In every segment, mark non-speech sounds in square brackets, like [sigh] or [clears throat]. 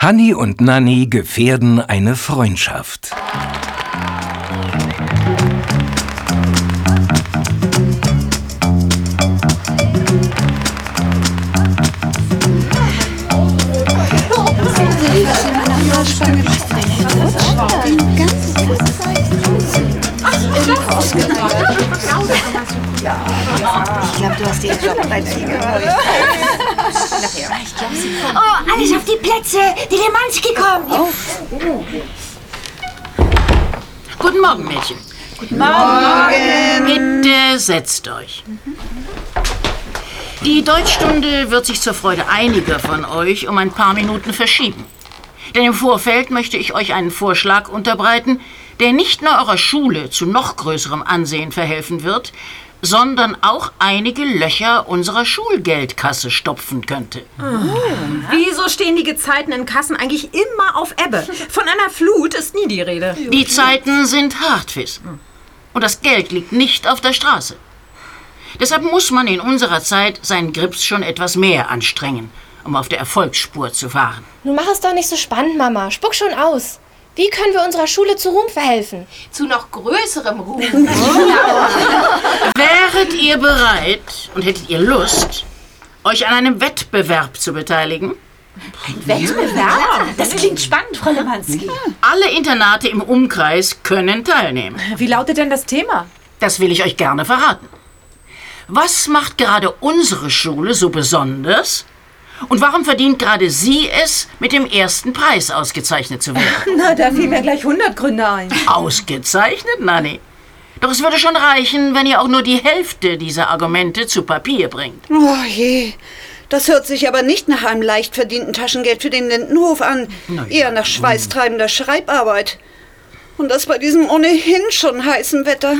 Hanni und Nanni gefährden eine Freundschaft. Ich glaube, du hast den Job bei Nachher. Oh, alles auf die Plätze! Die Lemanski kommt! Oh. Guten Morgen, Mädchen. Guten Morgen. Bitte setzt euch. Die Deutschstunde wird sich zur Freude einiger von euch um ein paar Minuten verschieben. Denn im Vorfeld möchte ich euch einen Vorschlag unterbreiten, der nicht nur eurer Schule zu noch größerem Ansehen verhelfen wird, sondern auch einige Löcher unserer Schulgeldkasse stopfen könnte. Wieso stehen die Gezeiten in Kassen eigentlich immer auf Ebbe? Von einer Flut ist nie die Rede. Die Zeiten sind hart, Fis. Und das Geld liegt nicht auf der Straße. Deshalb muss man in unserer Zeit seinen Grips schon etwas mehr anstrengen, um auf der Erfolgsspur zu fahren. Nun mach es doch nicht so spannend, Mama. Spuck schon aus. Wie können wir unserer Schule zu Ruhm verhelfen? Zu noch größerem Ruhm. [laughs] Wäret ihr bereit und hättet ihr Lust, euch an einem Wettbewerb zu beteiligen? Wettbewerb? Das klingt spannend, Frau Lemanski. Alle Internate im Umkreis können teilnehmen. Wie lautet denn das Thema? Das will ich euch gerne verraten. Was macht gerade unsere Schule so besonders? Und warum verdient gerade sie es, mit dem ersten Preis ausgezeichnet zu werden? [laughs] Na, da fiel mir gleich 100 Gründe ein. Ausgezeichnet, Nanni? Doch es würde schon reichen, wenn ihr auch nur die Hälfte dieser Argumente zu Papier bringt. Oh je. Das hört sich aber nicht nach einem leicht verdienten Taschengeld für den Lindenhof an. Eher nach schweißtreibender Schreibarbeit. Und das bei diesem ohnehin schon heißen Wetter.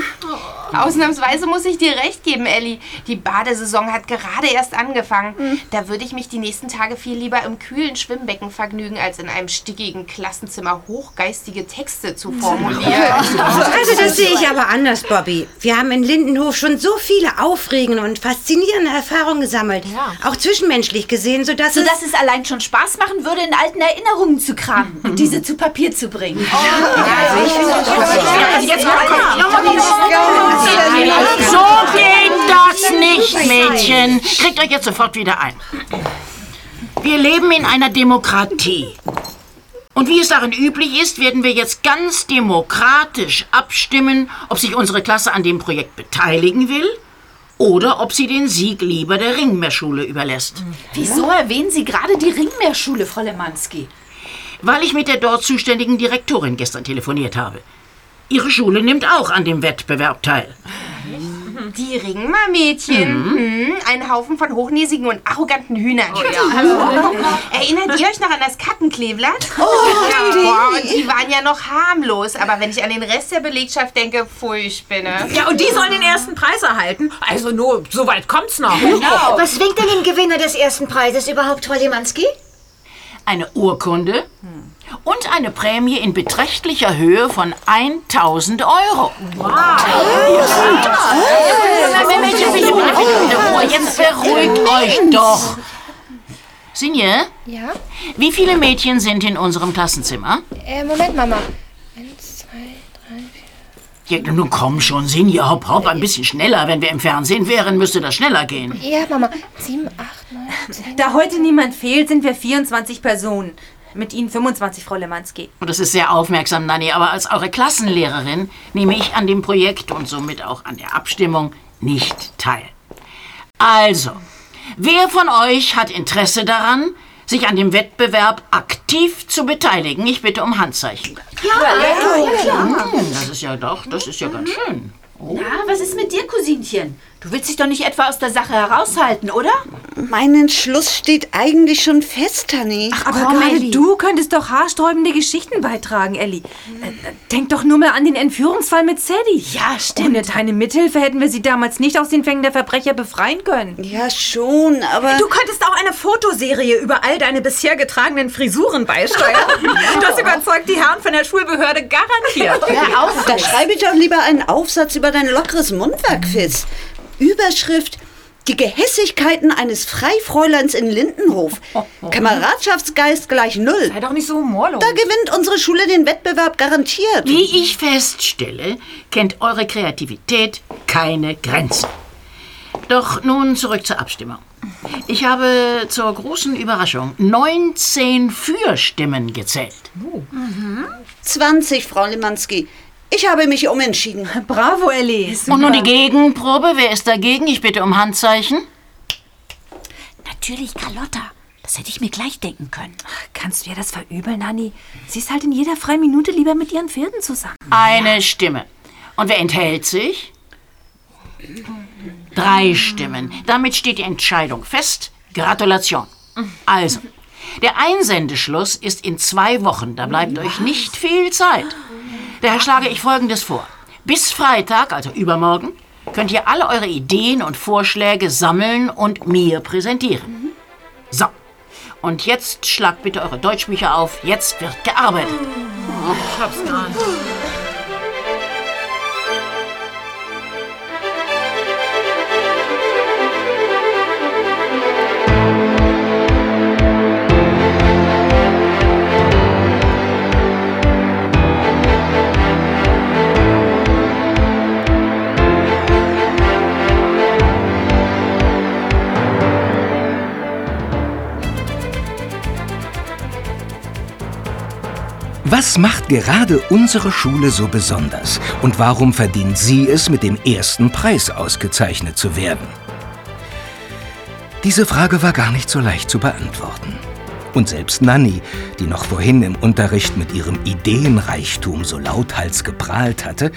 Ausnahmsweise muss ich dir recht geben, Elli. Die Badesaison hat gerade erst angefangen. Da würde ich mich die nächsten Tage viel lieber im kühlen Schwimmbecken vergnügen, als in einem stickigen Klassenzimmer hochgeistige Texte zu formulieren. Also das sehe ich aber anders, Bobby. Wir haben in Lindenhof schon so viele aufregende und faszinierende Erfahrungen gesammelt. Auch zwischenmenschlich gesehen, sodass es... Sodass es allein schon Spaß machen würde, in alten Erinnerungen zu kramen und diese zu Papier zu bringen. Jetzt So geht das nicht, Mädchen. Kriegt euch jetzt sofort wieder ein. Wir leben in einer Demokratie. Und wie es darin üblich ist, werden wir jetzt ganz demokratisch abstimmen, ob sich unsere Klasse an dem Projekt beteiligen will oder ob sie den Sieg lieber der Ringmeerschule überlässt. Wieso erwähnen Sie gerade die Ringmeerschule, Frau Lemanski? Weil ich mit der dort zuständigen Direktorin gestern telefoniert habe. Ihre Schule nimmt auch an dem Wettbewerb teil. Die Ringmer-Mädchen. Hm, ein Haufen von hochnäsigen und arroganten Hühnern. [laughs] Erinnert ihr euch noch an das Kattenkleeblatt? Oh, ja, boah, und die waren ja noch harmlos. Aber wenn ich an den Rest der Belegschaft denke, pfui, Spinne. Ja, und die sollen den ersten Preis erhalten. Also nur, so weit kommt's noch. Was winkt denn dem Gewinner des ersten Preises überhaupt, Frau Lemanski? Eine Urkunde und eine Prämie in beträchtlicher Höhe von 1000 Euro. Ruhe. Jetzt beruhigt euch doch. Sinje, Ja? wie viele Mädchen sind in unserem Klassenzimmer? Äh, Moment, Mama. Eins, zwei, drei, vier. Ja, nun komm schon, Sinje, hopp, hopp, ein bisschen schneller. Wenn wir im Fernsehen wären, müsste das schneller gehen. Ja, Mama. Sieben, acht, neun, zehn. Da heute niemand fehlt, sind wir 24 Personen. Mit Ihnen 25, Frau Lemanski. Und das ist sehr aufmerksam, Nanni, aber als eure Klassenlehrerin nehme ich an dem Projekt und somit auch an der Abstimmung nicht teil. Also, wer von euch hat Interesse daran, sich an dem Wettbewerb aktiv zu beteiligen? Ich bitte um Handzeichen. Hm, das ist ja doch, das ist ja ganz schön. Na, was ist mit dir, Cousinchen? Du willst dich doch nicht etwa aus der Sache heraushalten, oder? Mein Entschluss steht eigentlich schon fest, Hanni. Aber Komm, gerade Elli. du könntest doch haarsträubende Geschichten beitragen, Elli. Äh, äh, denk doch nur mal an den Entführungsfall mit Sadie. Ja, stimmt. Ohne deine Mithilfe hätten wir sie damals nicht aus den Fängen der Verbrecher befreien können. Ja, schon, aber... Du könntest auch eine Fotoserie über all deine bisher getragenen Frisuren beisteuern. Das überzeugt die Herren von der Schulbehörde garantiert. Hör auf, da schreibe ich doch lieber einen Aufsatz über dein lockeres Mundwerk, Fitz. Überschrift Die Gehässigkeiten eines Freifräuleins in Lindenhof. [laughs] Kameradschaftsgeist gleich null. Sei doch nicht so humorlos. Da gewinnt unsere Schule den Wettbewerb garantiert. Wie ich feststelle, kennt eure Kreativität keine Grenzen. Doch nun zurück zur Abstimmung. Ich habe zur großen Überraschung 19 Fürstimmen gezählt. 20, Frau Limanski. Ich habe mich umentschieden. Bravo, Ellie. Und nun die Gegenprobe. Wer ist dagegen? Ich bitte um Handzeichen. Natürlich Carlotta. Das hätte ich mir gleich denken können. Kannst du ihr das verübeln, Nanni? Sie ist halt in jeder freien Minute lieber mit ihren Pferden zusammen. Eine Stimme. Und wer enthält sich? Drei Stimmen. Damit steht die Entscheidung fest. Gratulation. Also, der Einsendeschluss ist in zwei Wochen. Da bleibt euch nicht viel Zeit. Daher schlage ich Folgendes vor. Bis Freitag, also übermorgen, könnt ihr alle eure Ideen und Vorschläge sammeln und mir präsentieren. So. Und jetzt schlagt bitte eure Deutschbücher auf. Jetzt wird gearbeitet. Ich hab's gar Was macht gerade unsere Schule so besonders? Und warum verdient sie es, mit dem ersten Preis ausgezeichnet zu werden? Diese Frage war gar nicht so leicht zu beantworten. Und selbst Nanny, die noch vorhin im Unterricht mit ihrem Ideenreichtum so lauthals geprahlt hatte,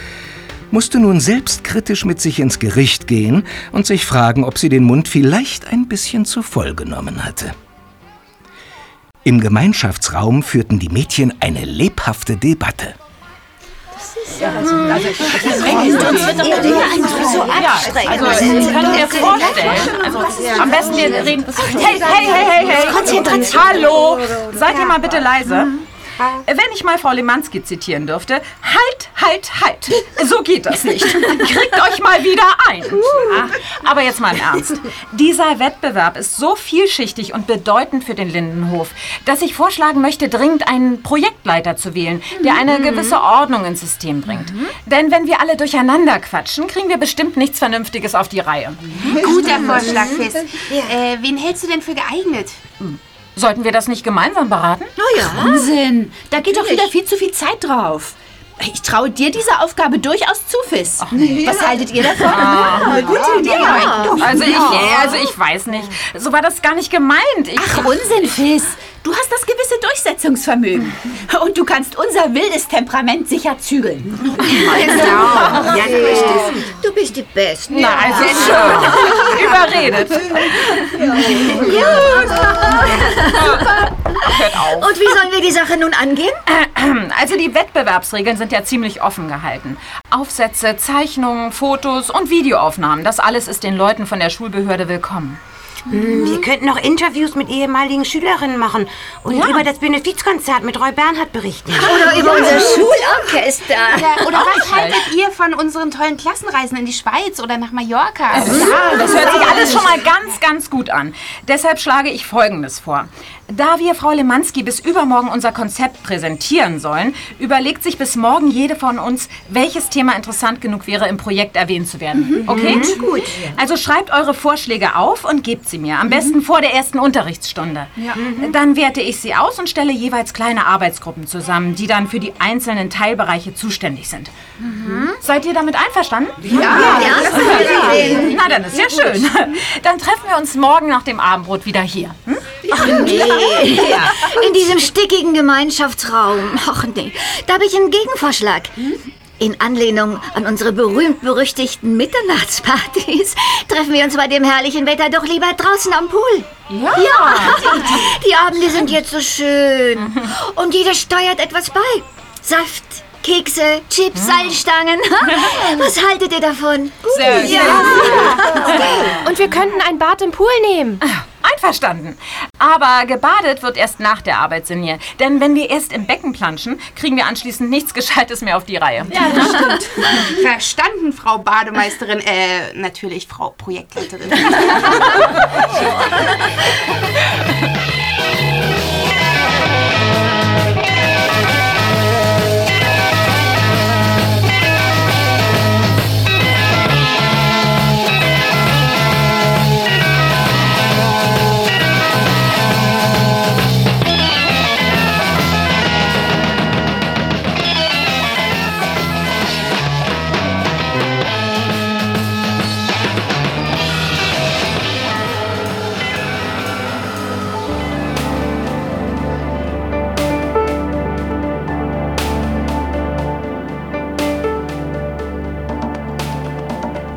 musste nun selbstkritisch mit sich ins Gericht gehen und sich fragen, ob sie den Mund vielleicht ein bisschen zu voll genommen hatte. Im Gemeinschaftsraum führten die Mädchen eine lebhafte Debatte. Also, also, ich kann mir vorstellen, also, am besten wir reden... Hey, hey, hey, hey, hey! Konzentration. Hallo! Seid ihr mal bitte leise? Wenn ich mal Frau Lemanski zitieren dürfte, halt, halt, halt. So geht das nicht. Kriegt euch mal wieder ein. Ah, Aber jetzt mal im Ernst. Dieser Wettbewerb ist so vielschichtig und bedeutend für den Lindenhof, dass ich vorschlagen möchte, dringend einen Projektleiter zu wählen, der eine gewisse Ordnung ins System bringt. Denn wenn wir alle durcheinander quatschen, kriegen wir bestimmt nichts Vernünftiges auf die Reihe. Guter Vorschlag, Fiss. Äh, wen hältst du denn für geeignet? Sollten wir das nicht gemeinsam beraten? Wahnsinn. Da geht doch wieder viel zu viel Zeit drauf. Ich traue dir diese Aufgabe durchaus zu, Fiss. Was haltet ihr davon? gute Idee. Also ich, also ich weiß nicht. So war das gar nicht gemeint. Ich, Ach, Unsinn, Fiss. Du hast das gewisse Durchsetzungsvermögen. Und du kannst unser wildes Temperament sicher zügeln. Ja, du bist es. Du bist die Beste. Na, also schön. [laughs] Überredet. Und wie sollen wir die Sache nun angehen? [clears throat] Also die Wettbewerbsregeln sind ja ziemlich offen gehalten. Aufsätze, Zeichnungen, Fotos und Videoaufnahmen, das alles ist den Leuten von der Schulbehörde willkommen. Hm, Wir könnten noch Interviews mit ehemaligen Schülerinnen machen und über das Benefizkonzert mit Roy Bernhard berichten. Oder über unser Schulorchester. Ja, oder was haltet ihr von unseren tollen Klassenreisen in die Schweiz oder nach Mallorca? Ja, das hört sich alles schon mal ganz, ganz gut an. Deshalb schlage ich Folgendes vor. Da wir Frau Lemanski bis übermorgen unser Konzept präsentieren sollen, überlegt sich bis morgen jede von uns, welches Thema interessant genug wäre, im Projekt erwähnt zu werden. Okay? Gut. Also schreibt eure Vorschläge auf und gebt sie mir. Am besten vor der ersten Unterrichtsstunde. Dann werte ich sie aus und stelle jeweils kleine Arbeitsgruppen zusammen, die dann für die einzelnen Teilbereiche zuständig sind. Seid ihr damit einverstanden? Ja. Na, dann ist ja schön. [laughs] Dann treffen wir uns morgen nach dem Abendbrot wieder hier. Hm? [laughs] In diesem stickigen Gemeinschaftsraum. Ach nee, da habe ich einen Gegenvorschlag. In Anlehnung an unsere berühmt-berüchtigten Mitternachtspartys [laughs] treffen wir uns bei dem herrlichen Wetter doch lieber draußen am Pool. Ja. Die Abende sind jetzt so schön. [laughs] Und jeder steuert etwas bei. Saft, Kekse, Chips, Seilstangen. [laughs] Was haltet ihr davon? Sehr Und wir könnten ein Bad im Pool nehmen. Einverstanden. Aber gebadet wird erst nach der Arbeit, Sinje. Denn wenn wir erst im Becken planschen, kriegen wir anschließend nichts Gescheites mehr auf die Reihe. Ja, das stimmt. [laughs] Verstanden, Frau Bademeisterin. Äh, natürlich Frau Projektleiterin. [laughs]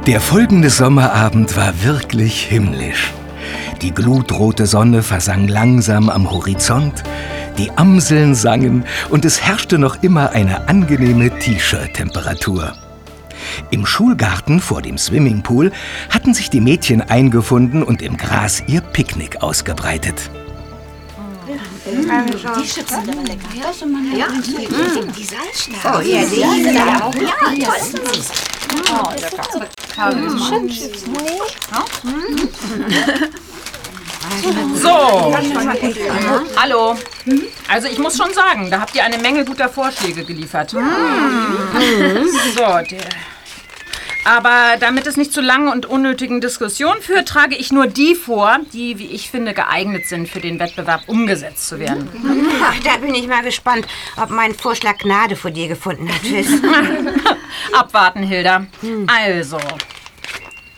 Der folgende Sommerabend war wirklich himmlisch. Die glutrote Sonne versang langsam am Horizont, die Amseln sangen und es herrschte noch immer eine angenehme T-Shirt-Temperatur. Im Schulgarten vor dem Swimmingpool hatten sich die Mädchen eingefunden und im Gras ihr Picknick ausgebreitet. Die Chips sind aber lecker. Ja. Die Salzstangen. Oh, ja, die sind ja auch. Ja, toll. Oh, lecker. So, hallo. Also ich muss schon sagen, da habt ihr eine Menge guter Vorschläge geliefert. So, der. Aber damit es nicht zu langen und unnötigen Diskussionen führt, trage ich nur die vor, die, wie ich finde, geeignet sind, für den Wettbewerb umgesetzt zu werden. Ach, da bin ich mal gespannt, ob mein Vorschlag Gnade vor dir gefunden hat. [laughs] Abwarten, Hilda. Also.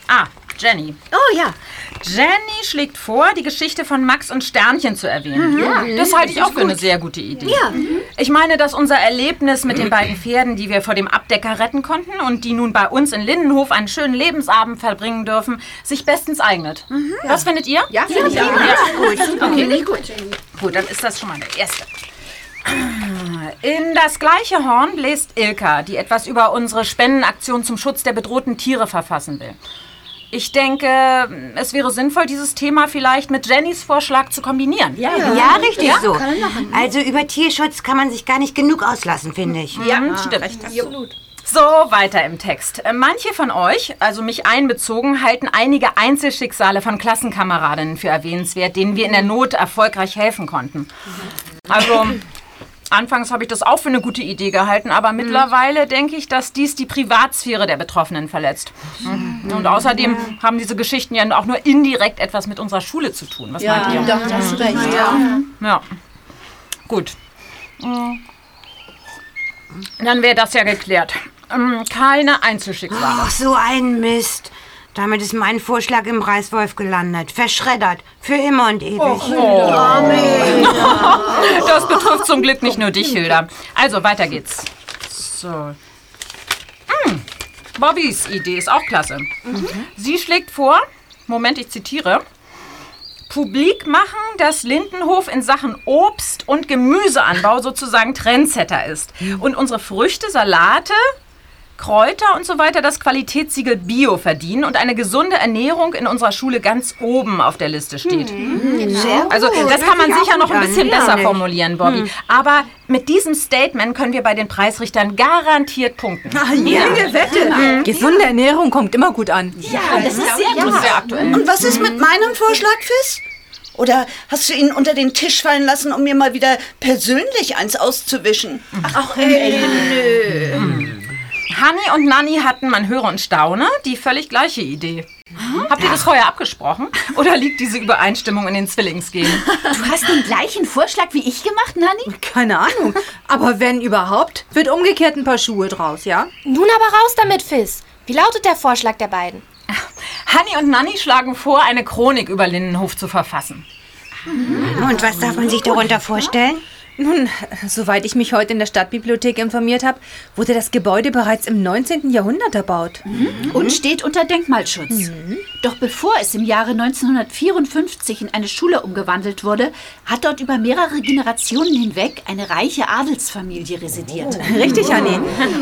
Ah, Jenny. Oh ja. Jenny schlägt vor, die Geschichte von Max und Sternchen zu erwähnen. Mhm. Ja, das halte ich auch für eine sehr gute Idee. Ja. Ich meine, dass unser Erlebnis mit den beiden Pferden, die wir vor dem Abdecker retten konnten und die nun bei uns in Lindenhof einen schönen Lebensabend verbringen dürfen, sich bestens eignet. Was findet ihr? Ja, finde ich auch. gut. Okay. Finde ich gut. Gut, dann ist das schon mal der erste. In das gleiche Horn bläst Ilka, die etwas über unsere Spendenaktion zum Schutz der bedrohten Tiere verfassen will. Ich denke, es wäre sinnvoll, dieses Thema vielleicht mit Jennys Vorschlag zu kombinieren. Ja, richtig so. Also über Tierschutz kann man sich gar nicht genug auslassen, finde ich. Ja, stimmt. Absolut. So, weiter im Text. Äh, Manche von euch, also mich einbezogen, halten einige Einzelschicksale von Klassenkameradinnen für erwähnenswert, denen wir in der Not erfolgreich helfen konnten. Also, [laughs] anfangs habe ich das auch für eine gute Idee gehalten, aber mittlerweile denke ich, dass dies die Privatsphäre der Betroffenen verletzt. Und außerdem haben diese Geschichten ja auch nur indirekt etwas mit unserer Schule zu tun. Was meint ihr? Doch, das ist recht. Ja. Gut. Mm. Dann wäre das ja geklärt. Ähm, Keine Einzelschicksale. Ach, so ein Mist. Damit ist mein Vorschlag im Reißwolf gelandet. Verschreddert. Für immer und ewig. Das betrifft zum Glück nicht nur dich, Hilda. Also, weiter geht's. So. Hm, Bobbys Idee ist auch klasse. Sie schlägt vor, Moment, ich zitiere, publik machen, dass Lindenhof in Sachen Obst- und Gemüseanbau sozusagen Trendsetter ist. Und unsere Früchte, Salate, Kräuter und so weiter das Qualitätssiegel Bio verdienen und eine gesunde Ernährung in unserer Schule ganz oben auf der Liste steht. Also das kann man sicher noch ein bisschen besser formulieren, Bobby. Aber mit diesem Statement können wir bei den Preisrichtern garantiert punkten. Jede Wette. Gesunde Ernährung kommt immer gut an. Ja, das ist sehr ist sehr aktuell. Und was ist mit meinem Vorschlag, Fiss? Oder hast du ihn unter den Tisch fallen lassen, um mir mal wieder persönlich eins auszuwischen? Hanni und Nanni hatten, man höre und staune, die völlig gleiche Idee. Habt ihr das vorher abgesprochen? Oder liegt diese Übereinstimmung in den Zwillingsgenen? Du hast den gleichen Vorschlag wie ich gemacht, Nanni? Keine Ahnung. Aber wenn überhaupt, wird umgekehrt ein paar Schuhe draus, ja? Nun aber raus damit, Fizz. Wie lautet der Vorschlag der beiden? Hanni und Nanni schlagen vor, eine Chronik über Lindenhof zu verfassen. Und was darf man sich darunter vorstellen? Nun, soweit ich mich heute in der Stadtbibliothek informiert habe, wurde das Gebäude bereits im 19. Jahrhundert erbaut. Und steht unter Denkmalschutz. Doch bevor es im Jahre 1954 in eine Schule umgewandelt wurde, hat dort über mehrere Generationen hinweg eine reiche Adelsfamilie residiert. Richtig, Anni.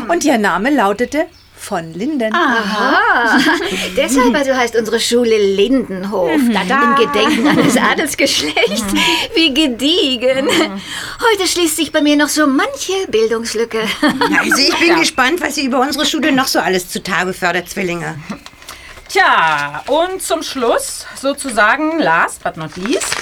Und ihr Name lautete von Linden. Aha. [laughs] Deshalb also heißt unsere Schule Lindenhof. Im Gedenken an das Adelsgeschlecht. Wie gediegen. Heute schließt sich bei mir noch so manche Bildungslücke. Also ich bin gespannt, was ihr über unsere Schule noch so alles zutage fördert, Zwillinge. Tja, und zum Schluss, sozusagen last but not least,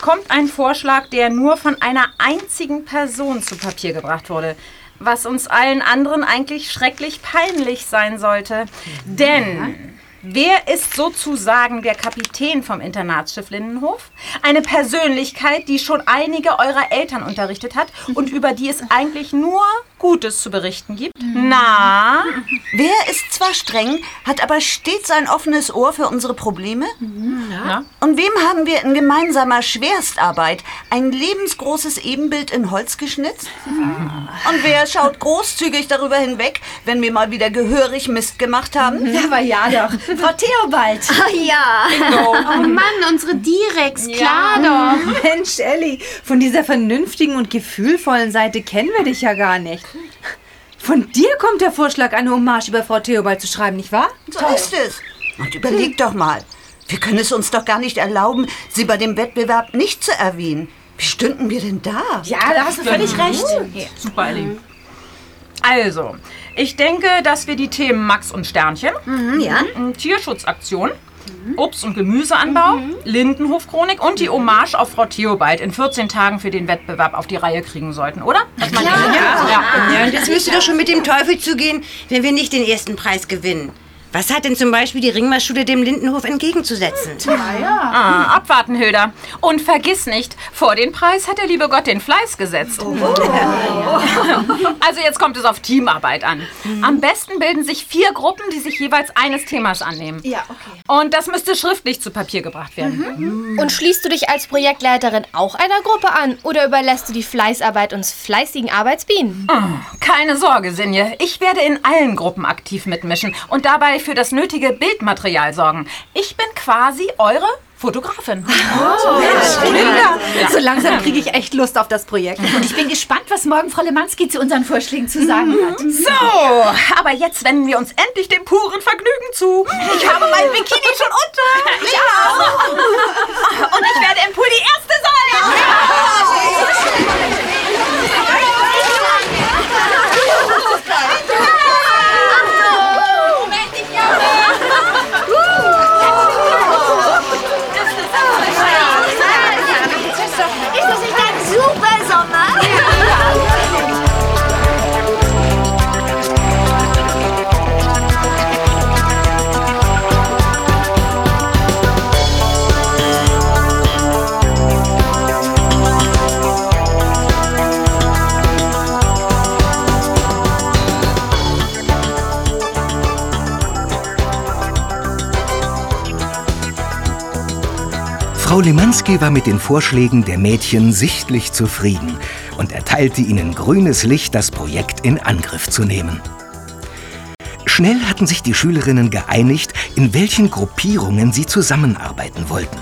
kommt ein Vorschlag, der nur von einer einzigen Person zu Papier gebracht wurde. Was uns allen anderen eigentlich schrecklich peinlich sein sollte. Denn wer ist sozusagen der Kapitän vom Internatsschiff Lindenhof? Eine Persönlichkeit, die schon einige eurer Eltern unterrichtet hat und [laughs] über die es eigentlich nur Gutes zu berichten gibt. Na? [laughs] Wer ist zwar streng, hat aber stets ein offenes Ohr für unsere Probleme. Na? Und wem haben wir in gemeinsamer Schwerstarbeit ein lebensgroßes Ebenbild in Holz geschnitzt? Und wer schaut großzügig darüber hinweg, wenn wir mal wieder gehörig Mist gemacht haben? Aber ja doch. [laughs] Frau Theobald. Ah ja. Oh Mann, unsere Direx, klar doch. Mensch, Elli, von dieser vernünftigen und gefühlvollen Seite kennen wir dich ja gar nicht. Von dir kommt der Vorschlag, eine Hommage über Frau Theobald zu schreiben, nicht wahr? So ist es. Und überleg doch mal. Wir können es uns doch gar nicht erlauben, sie bei dem Wettbewerb nicht zu erwähnen. Wie stünden wir denn da? Ja, da hast du völlig recht. Super, Ellie. Also, ich denke, dass wir die Themen Max und Sternchen, ja. m, Tierschutzaktion, Obst- und Gemüseanbau, Lindenhofchronik und die Hommage auf Frau Theobald in 14 Tagen für den Wettbewerb auf die Reihe kriegen sollten, oder? Meint ihr? Ja. Ja, und jetzt müsste doch schon mit dem Teufel zugehen, wenn wir nicht den ersten Preis gewinnen. Was hat denn zum Beispiel die Ringmaßschule dem Lindenhof entgegenzusetzen? Ah, abwarten, Hilda. Und vergiss nicht, vor den Preis hat der liebe Gott den Fleiß gesetzt. Also jetzt kommt es auf Teamarbeit an. Am besten bilden sich vier Gruppen, die sich jeweils eines Themas annehmen. Ja, okay. Und das müsste schriftlich zu Papier gebracht werden. Und schließt du dich als Projektleiterin auch einer Gruppe an oder überlässt du die Fleißarbeit uns fleißigen Arbeitsbienen? Keine Sorge, Sinje. Ich werde in allen Gruppen aktiv mitmischen und dabei für das nötige Bildmaterial sorgen. Ich bin quasi eure Fotografin. So langsam kriege ich echt Lust auf das Projekt. Und ich bin gespannt, was morgen Frau Lemanski zu unseren Vorschlägen zu sagen hat. So, aber jetzt wenden wir uns endlich dem puren Vergnügen zu. Ich habe mein Bikini schon unter. Ich auch. Und ich werde im Pool die Erste sein. Ist Frau Lemanski war mit den Vorschlägen der Mädchen sichtlich zufrieden und erteilte ihnen grünes Licht, das Projekt in Angriff zu nehmen. Schnell hatten sich die Schülerinnen geeinigt, in welchen Gruppierungen sie zusammenarbeiten wollten.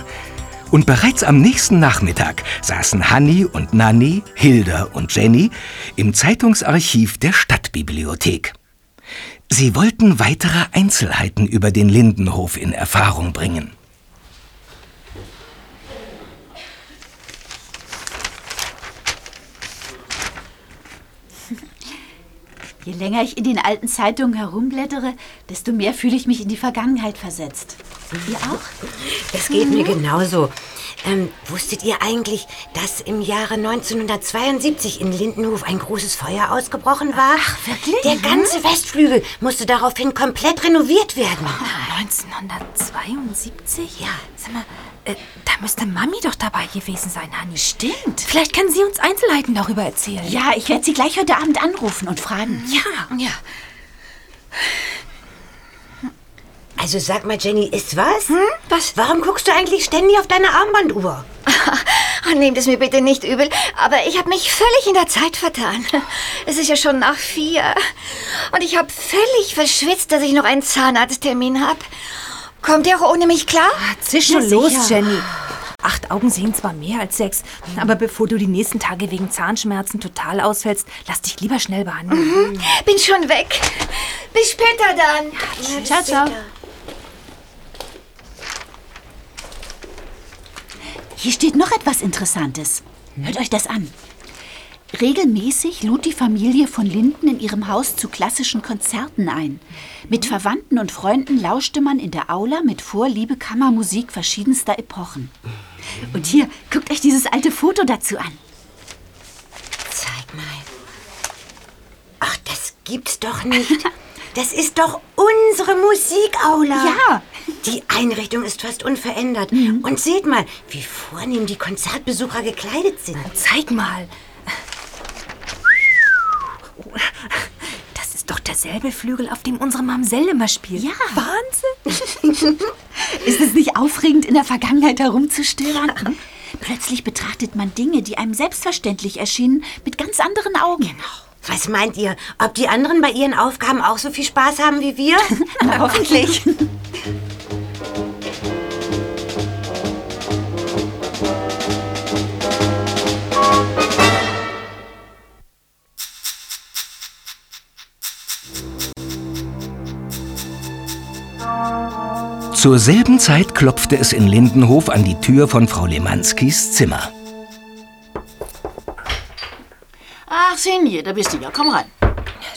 Und bereits am nächsten Nachmittag saßen Hanni und Nanni, Hilda und Jenny im Zeitungsarchiv der Stadtbibliothek. Sie wollten weitere Einzelheiten über den Lindenhof in Erfahrung bringen. Je länger ich in den alten Zeitungen herumblättere, desto mehr fühle ich mich in die Vergangenheit versetzt. Ihr auch? Das geht mir genauso. Ähm, wusstet ihr eigentlich, dass im Jahre 1972 in Lindenhof ein großes Feuer ausgebrochen war? Ach, wirklich? Der ganze Westflügel musste daraufhin komplett renoviert werden. 1972? Ja. Sag mal, äh, da müsste Mami doch dabei gewesen sein, Hanni. Stimmt. Vielleicht kann sie uns Einzelheiten darüber erzählen. Ja, ich werde sie gleich heute Abend anrufen und fragen. Ja. Ja. Also sag mal, Jenny, ist was? Was? Warum guckst du eigentlich ständig auf deine Armbanduhr? [laughs] Oh, nehmt es mir bitte nicht übel, aber ich habe mich völlig in der Zeit vertan. Es ist ja schon nach vier. Und ich habe völlig verschwitzt, dass ich noch einen Zahnarzttermin habe. Kommt ihr auch ohne mich klar? Zisch schon los, Jenny. Acht Augen sehen zwar mehr als sechs, aber bevor du die nächsten Tage wegen Zahnschmerzen total ausfällst, lass dich lieber schnell behandeln. Mhm. Bin schon weg. Bis später dann. Ciao, ciao. Hier steht noch etwas Interessantes. Hört euch das an. Regelmäßig lud die Familie von Linden in ihrem Haus zu klassischen Konzerten ein. Mit Verwandten und Freunden lauschte man in der Aula mit Vorliebe Kammermusik verschiedenster Epochen. Und hier, guckt euch dieses alte Foto dazu an. Zeig mal. Ach, das gibt's doch nicht. [laughs] Das ist doch unsere Musikaula. Ja. Die Einrichtung ist fast unverändert. Und seht mal, wie vornehm die Konzertbesucher gekleidet sind. Zeig mal. [laughs] Das ist doch derselbe Flügel, auf dem unsere Mamsell immer spielt. Ja. Wahnsinn. [laughs] Ist es nicht aufregend, in der Vergangenheit herumzustöbern? Plötzlich betrachtet man Dinge, die einem selbstverständlich erschienen, mit ganz anderen Augen. Genau. Was meint ihr? Ob die anderen bei ihren Aufgaben auch so viel Spaß haben wie wir? Na, [laughs] hoffentlich. Zur selben Zeit klopfte es in Lindenhof an die Tür von Frau Lemanskis Zimmer. Ach, Sinje, da bist du ja. Komm rein.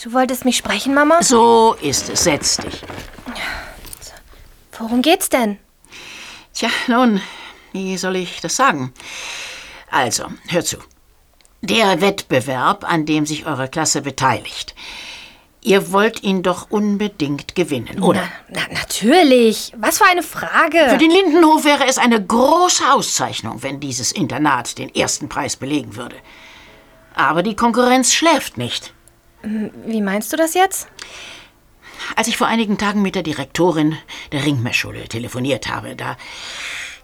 Du wolltest mich sprechen, Mama? So ist es. Setz dich. Worum geht's denn? Tja, nun, wie soll ich das sagen? Also, hör zu. Der Wettbewerb, an dem sich eure Klasse beteiligt. Ihr wollt ihn doch unbedingt gewinnen, oder? Na, natürlich. Was für eine Frage. Für den Lindenhof wäre es eine große Auszeichnung, wenn dieses Internat den ersten Preis belegen würde. Aber die Konkurrenz schläft nicht. Wie meinst du das jetzt? Als ich vor einigen Tagen mit der Direktorin der Ringmeerschule telefoniert habe, da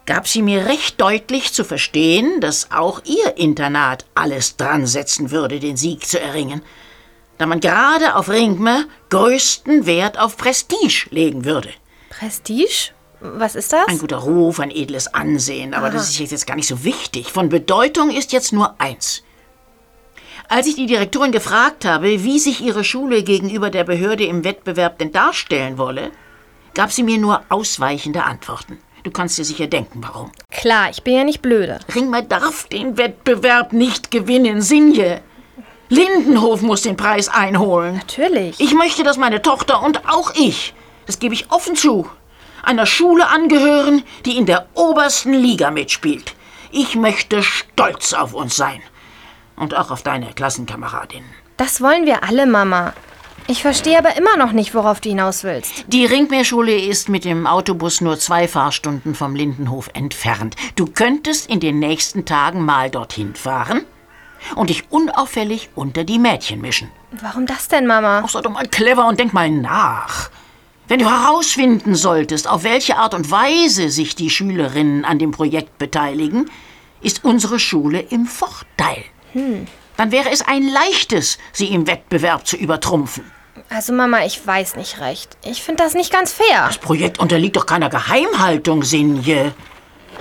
gab sie mir recht deutlich zu verstehen, dass auch ihr Internat alles dran setzen würde, den Sieg zu erringen, da man gerade auf Ringmer größten Wert auf Prestige legen würde. Prestige? Was ist das? Ein guter Ruf, ein edles Ansehen, aber das ist jetzt gar nicht so wichtig. Von Bedeutung ist jetzt nur eins. Als ich die Direktorin gefragt habe, wie sich ihre Schule gegenüber der Behörde im Wettbewerb denn darstellen wolle, gab sie mir nur ausweichende Antworten. Du kannst dir sicher denken, warum. Klar, ich bin ja nicht blöde. Ringmar darf den Wettbewerb nicht gewinnen, Sinje. Lindenhof muss den Preis einholen. Natürlich. Ich möchte, dass meine Tochter und auch ich, das gebe ich offen zu, einer Schule angehören, die in der obersten Liga mitspielt. Ich möchte stolz auf uns sein. Und auch auf deine Klassenkameradinnen. Das wollen wir alle, Mama. Ich verstehe aber immer noch nicht, worauf du hinaus willst. Die Ringmeerschule ist mit dem Autobus nur zwei Fahrstunden vom Lindenhof entfernt. Du könntest in den nächsten Tagen mal dorthin fahren und dich unauffällig unter die Mädchen mischen. Warum das denn, Mama? Ach, sei doch mal clever und denk mal nach. Wenn du herausfinden solltest, auf welche Art und Weise sich die Schülerinnen an dem Projekt beteiligen, ist unsere Schule im Vorteil. Dann wäre es ein leichtes, sie im Wettbewerb zu übertrumpfen. Also, Mama, ich weiß nicht recht. Ich finde das nicht ganz fair. Das Projekt unterliegt doch keiner Geheimhaltung, Sinje.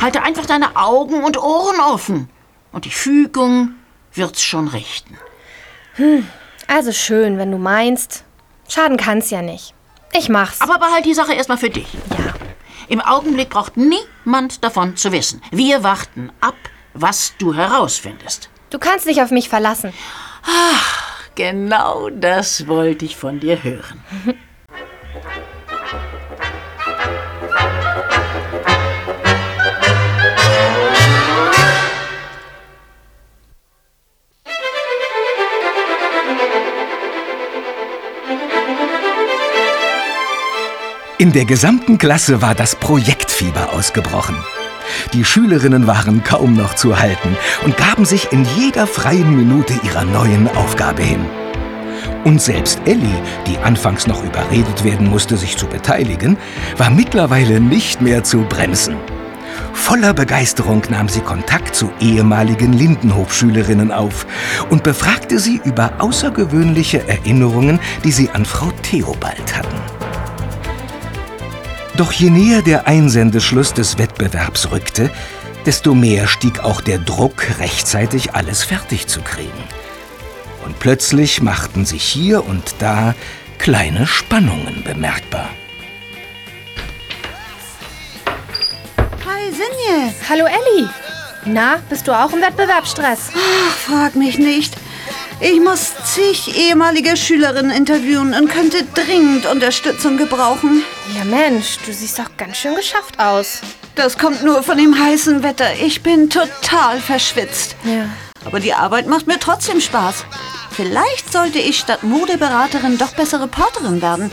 Halte einfach deine Augen und Ohren offen. Und die Fügung wird's schon richten. Also schön, wenn du meinst. Schaden kann's ja nicht. Ich mach's. Aber behalt die Sache erstmal für dich. Ja. Im Augenblick braucht niemand davon zu wissen. Wir warten ab, was du herausfindest. Du kannst dich auf mich verlassen. Genau das wollte ich von dir hören. [laughs] In der gesamten Klasse war das Projektfieber ausgebrochen. Die Schülerinnen waren kaum noch zu halten und gaben sich in jeder freien Minute ihrer neuen Aufgabe hin. Und selbst Ellie, die anfangs noch überredet werden musste, sich zu beteiligen, war mittlerweile nicht mehr zu bremsen. Voller Begeisterung nahm sie Kontakt zu ehemaligen Lindenhof-Schülerinnen auf und befragte sie über außergewöhnliche Erinnerungen, die sie an Frau Theobald hatten. Doch je näher der Einsendeschluss des Wettbewerbs rückte, desto mehr stieg auch der Druck, rechtzeitig alles fertig zu kriegen. Und plötzlich machten sich hier und da kleine Spannungen bemerkbar. Hi, Sinje. Hallo Elli. Na, bist du auch im Wettbewerbsstress? Ach, frag mich nicht. Ich muss zig ehemalige Schülerinnen interviewen und könnte dringend Unterstützung gebrauchen. Ja Mensch, du siehst doch ganz schön geschafft aus. Das kommt nur von dem heißen Wetter. Ich bin total verschwitzt. Ja. Aber die Arbeit macht mir trotzdem Spaß. Vielleicht sollte ich statt Modeberaterin doch bessere Reporterin werden.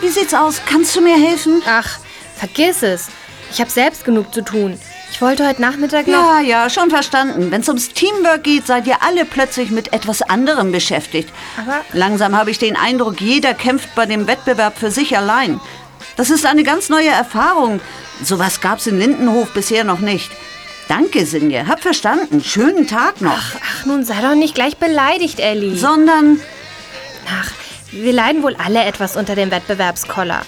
Wie sieht's aus? Kannst du mir helfen? Ach, vergiss es. Ich habe selbst genug zu tun. Ich wollte heute Nachmittag noch... Ja, ja, schon verstanden. Wenn es ums Teamwork geht, seid ihr alle plötzlich mit etwas anderem beschäftigt. Aber- Langsam habe ich den Eindruck, jeder kämpft bei dem Wettbewerb für sich allein. Das ist eine ganz neue Erfahrung. Sowas gab's in Lindenhof bisher noch nicht. Danke, Sinje. Hab verstanden. Schönen Tag noch. Ach, nun sei doch nicht gleich beleidigt, Elli. Sondern... Ach, wir leiden wohl alle etwas unter dem Wettbewerbskoller.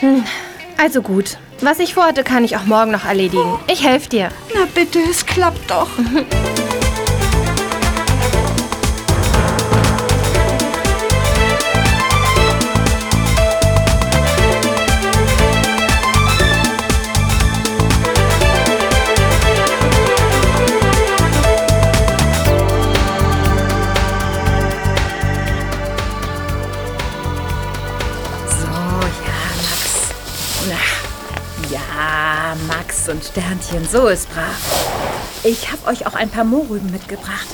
Hm, also gut. Was ich vorhatte, kann ich auch morgen noch erledigen. Ich helfe dir. Na bitte, es klappt doch. [laughs] Und Sternchen, so ist brav. Ich habe euch auch ein paar Mohrrüben mitgebracht.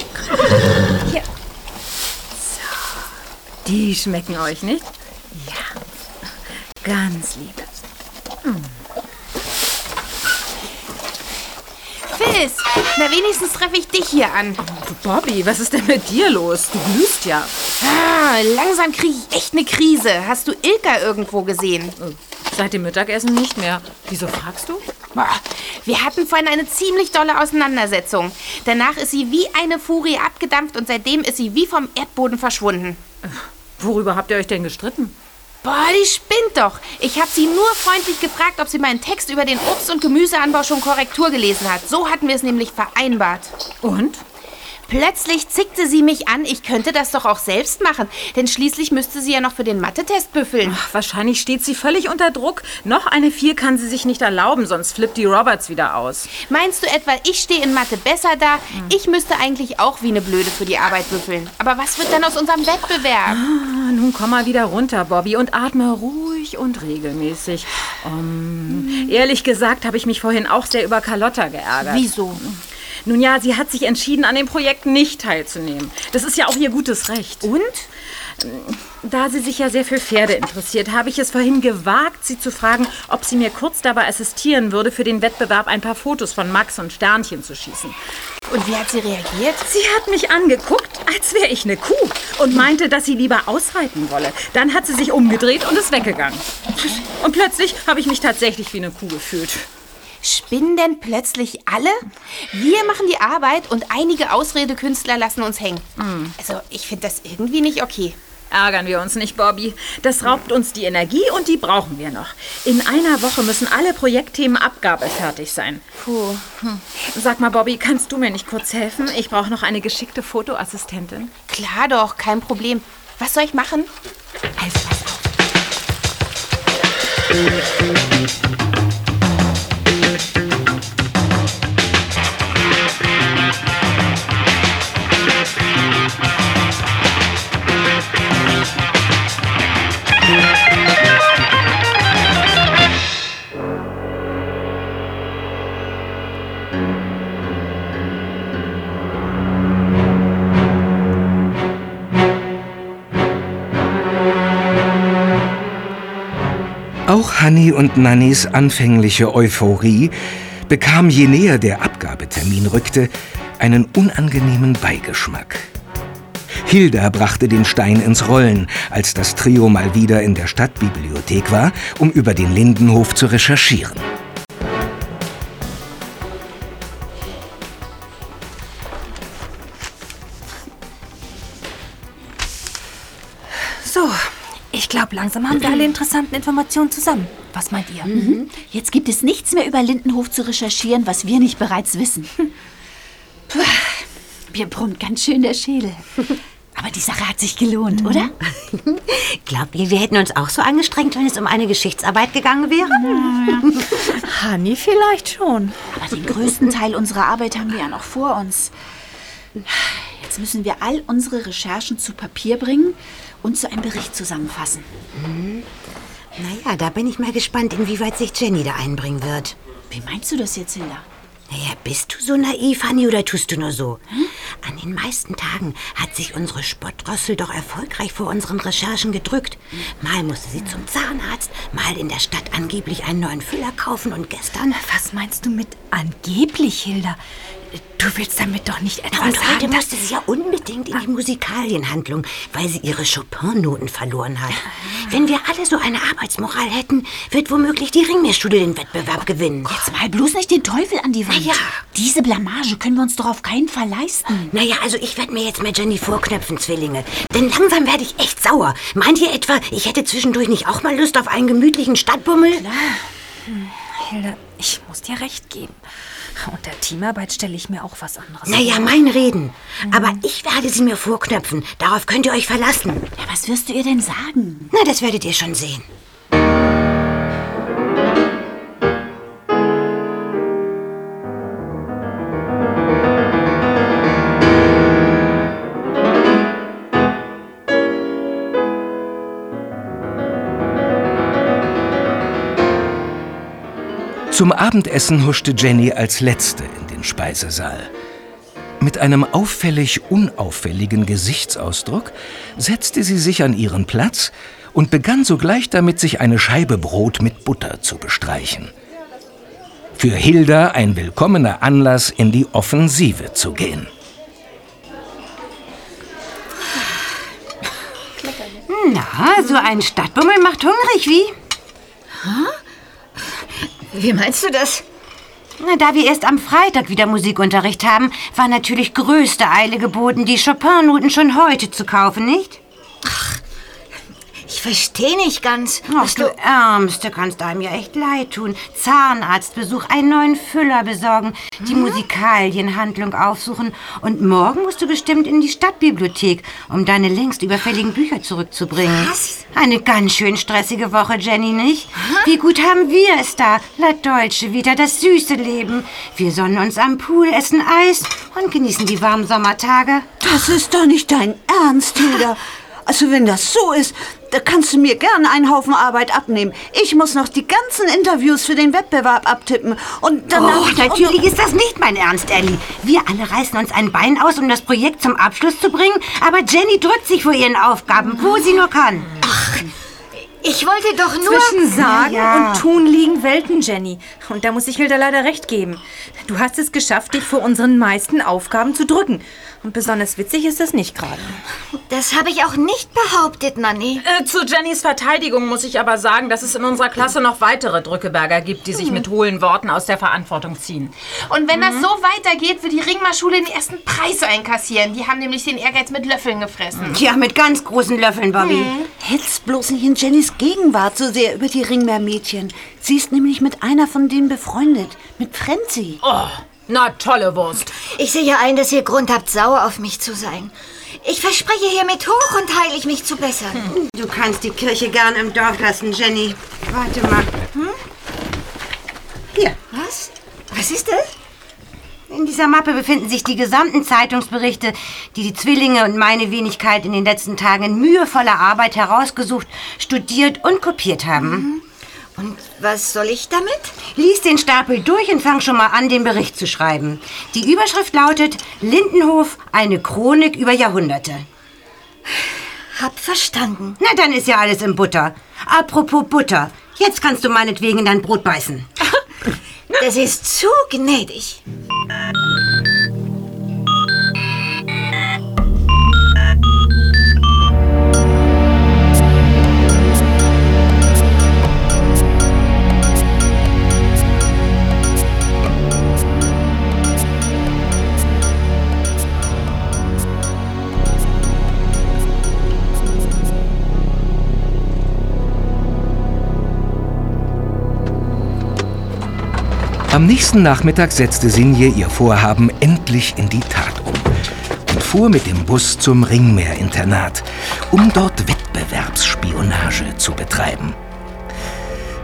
Hier. So. Die schmecken euch nicht? Ja. Ganz lieb. Fizz, na wenigstens treffe ich dich hier an. Bobby, was ist denn mit dir los? Du glühst ja. Ah, langsam kriege ich echt eine Krise. Hast du Ilka irgendwo gesehen? Seit dem Mittagessen nicht mehr. Wieso fragst du? Wir hatten vorhin eine ziemlich dolle Auseinandersetzung. Danach ist sie wie eine Furie abgedampft und seitdem ist sie wie vom Erdboden verschwunden. Worüber habt ihr euch denn gestritten? Boah, die spinnt doch. Ich habe sie nur freundlich gefragt, ob sie meinen Text über den Obst- und Gemüseanbau schon Korrektur gelesen hat. So hatten wir es nämlich vereinbart. Und? Plötzlich zickte sie mich an, ich könnte das doch auch selbst machen, denn schließlich müsste sie ja noch für den Mathe-Test büffeln. Ach, wahrscheinlich steht sie völlig unter Druck. Noch eine Vier kann sie sich nicht erlauben, sonst flippt die Roberts wieder aus. Meinst du etwa, ich stehe in Mathe besser da? Ich müsste eigentlich auch wie eine Blöde für die Arbeit büffeln. Aber was wird dann aus unserem Wettbewerb? Ah, nun komm mal wieder runter, Bobby, und atme ruhig und regelmäßig. Um, ehrlich gesagt habe ich mich vorhin auch sehr über Carlotta geärgert. Wieso? Nun ja, sie hat sich entschieden, an dem Projekt nicht teilzunehmen. Das ist ja auch ihr gutes Recht. Und? Da sie sich ja sehr für Pferde interessiert, habe ich es vorhin gewagt, sie zu fragen, ob sie mir kurz dabei assistieren würde, für den Wettbewerb ein paar Fotos von Max und Sternchen zu schießen. Und wie hat sie reagiert? Sie hat mich angeguckt, als wäre ich eine Kuh und meinte, dass sie lieber ausreiten wolle. Dann hat sie sich umgedreht und ist weggegangen. Und plötzlich habe ich mich tatsächlich wie eine Kuh gefühlt. Spinnen denn plötzlich alle? Wir machen die Arbeit und einige Ausredekünstler lassen uns hängen. Also, ich finde das irgendwie nicht okay. Ärgern wir uns nicht, Bobby. Das raubt uns die Energie und die brauchen wir noch. In einer Woche müssen alle Projektthemen abgabefertig sein. Puh. Sag mal, Bobby, kannst du mir nicht kurz helfen? Ich brauche noch eine geschickte Fotoassistentin. Klar doch, kein Problem. Was soll ich machen? Also, pass auf. Hanni und Nannys anfängliche Euphorie bekam, je näher der Abgabetermin rückte, einen unangenehmen Beigeschmack. Hilda brachte den Stein ins Rollen, als das Trio mal wieder in der Stadtbibliothek war, um über den Lindenhof zu recherchieren. Langsam haben wir alle interessanten Informationen zusammen. Was meint ihr? Mhm. Jetzt gibt es nichts mehr über Lindenhof zu recherchieren, was wir nicht bereits wissen. Puh, mir brummt ganz schön der Schädel. Aber die Sache hat sich gelohnt, oder? Glaubt ihr, wir hätten uns auch so angestrengt, wenn es um eine Geschichtsarbeit gegangen wäre? Hanni vielleicht schon. Aber den größten Teil unserer Arbeit haben wir ja noch vor uns. Jetzt müssen wir all unsere Recherchen zu Papier bringen und zu einem Bericht zusammenfassen. Naja, da bin ich mal gespannt, inwieweit sich Jenny da einbringen wird. Wie meinst du das jetzt, Hilda? Naja, bist du so naiv, Hanni, oder tust du nur so? An den meisten Tagen hat sich unsere Spottdrossel doch erfolgreich vor unseren Recherchen gedrückt. Mal musste sie zum Zahnarzt, mal in der Stadt angeblich einen neuen Füller kaufen und gestern... Was meinst du mit angeblich, Hilda? Du willst damit doch nicht etwas und heute sagen, dass- musste sie ja unbedingt in die Musikalienhandlung, weil sie ihre Chopin-Noten verloren hat. Wenn wir alle so eine Arbeitsmoral hätten, wird womöglich die Ringmeerschule den Wettbewerb gewinnen. Jetzt mal bloß nicht den Teufel an die Wand. Na ja. Diese Blamage können wir uns doch auf keinen Fall leisten. Naja, also ich werde mir jetzt mit Jenny vorknöpfen, Zwillinge. Denn langsam werde ich echt sauer. Meint ihr etwa, ich hätte zwischendurch nicht auch mal Lust auf einen gemütlichen Stadtbummel? Hilda, ich muss dir recht geben. Unter Teamarbeit stelle ich mir auch was anderes Naja, mein Reden. Aber ich werde sie mir vorknöpfen. Darauf könnt ihr euch verlassen. Ja, was wirst du ihr denn sagen? Na, das werdet ihr schon sehen. Zum Abendessen huschte Jenny als Letzte in den Speisesaal. Mit einem auffällig unauffälligen Gesichtsausdruck setzte sie sich an ihren Platz und begann sogleich damit, sich eine Scheibe Brot mit Butter zu bestreichen. Für Hilda ein willkommener Anlass, in die Offensive zu gehen. Na, so ein Stadtbummel macht hungrig, wie? Wie meinst du das? Na, da wir erst am Freitag wieder Musikunterricht haben, war natürlich größte Eile geboten, die Chopin-Noten schon heute zu kaufen, nicht? Ich verstehe nicht ganz. Ach, was du Ärmste, kannst einem ja echt leid tun. Zahnarztbesuch, einen neuen Füller besorgen, die Musikalienhandlung aufsuchen und morgen musst du bestimmt in die Stadtbibliothek, um deine längst überfälligen Bücher zurückzubringen. Was? Eine ganz schön stressige Woche, Jenny, nicht? Wie gut haben wir es da? La Deutsche wieder, das süße Leben. Wir sonnen uns am Pool, essen Eis und genießen die warmen Sommertage. Das ist doch nicht dein Ernst, Hilda. [laughs] Also wenn das so ist, da kannst du mir gern einen Haufen Arbeit abnehmen. Ich muss noch die ganzen Interviews für den Wettbewerb abtippen. Und danach... Oh, natürlich ist das nicht mein Ernst, Ellie. Wir alle reißen uns ein Bein aus, um das Projekt zum Abschluss zu bringen, aber Jenny drückt sich vor ihren Aufgaben, wo sie nur kann. Ich wollte doch nur... Zwischen Sagen Ja. und Tun liegen Welten, Jenny. Und da muss ich Hilda leider recht geben. Du hast es geschafft, dich vor unseren meisten Aufgaben zu drücken. Und besonders witzig ist das nicht gerade. Das habe ich auch nicht behauptet, Nanny. Äh, zu Jennys Verteidigung muss ich aber sagen, dass es in unserer Klasse noch weitere Drückeberger gibt, die sich mit hohlen Worten aus der Verantwortung ziehen. Und wenn das so weitergeht, wird die Ringmar-Schule den ersten Preis einkassieren. Die haben nämlich den Ehrgeiz mit Löffeln gefressen. Ja, mit ganz großen Löffeln, Bobby. Hetzt bloß nicht in Jennys Gegenwart so sehr über die Ringmeermädchen. Sie ist nämlich mit einer von denen befreundet. Mit Frenzy. Oh, na tolle Wurst. Ich sehe ein, dass ihr Grund habt, sauer auf mich zu sein. Ich verspreche hiermit hoch und heilig mich zu bessern. Du kannst die Kirche gern im Dorf lassen, Jenny. Warte mal. Hier, Was? Was ist das? in dieser Mappe befinden sich die gesamten Zeitungsberichte, die die Zwillinge und meine Wenigkeit in den letzten Tagen in mühevoller Arbeit herausgesucht, studiert und kopiert haben. Und was soll ich damit? Lies den Stapel durch und fang schon mal an, den Bericht zu schreiben. Die Überschrift lautet Lindenhof, eine Chronik über Jahrhunderte. Hab verstanden. Na, dann ist ja alles in Butter. Apropos Butter. Jetzt kannst du meinetwegen in dein Brot beißen. [laughs] Das ist zu gnädig. Am nächsten Nachmittag setzte Sinje ihr Vorhaben endlich in die Tat um und fuhr mit dem Bus zum Ringmeer-Internat, um dort Wettbewerbsspionage zu betreiben.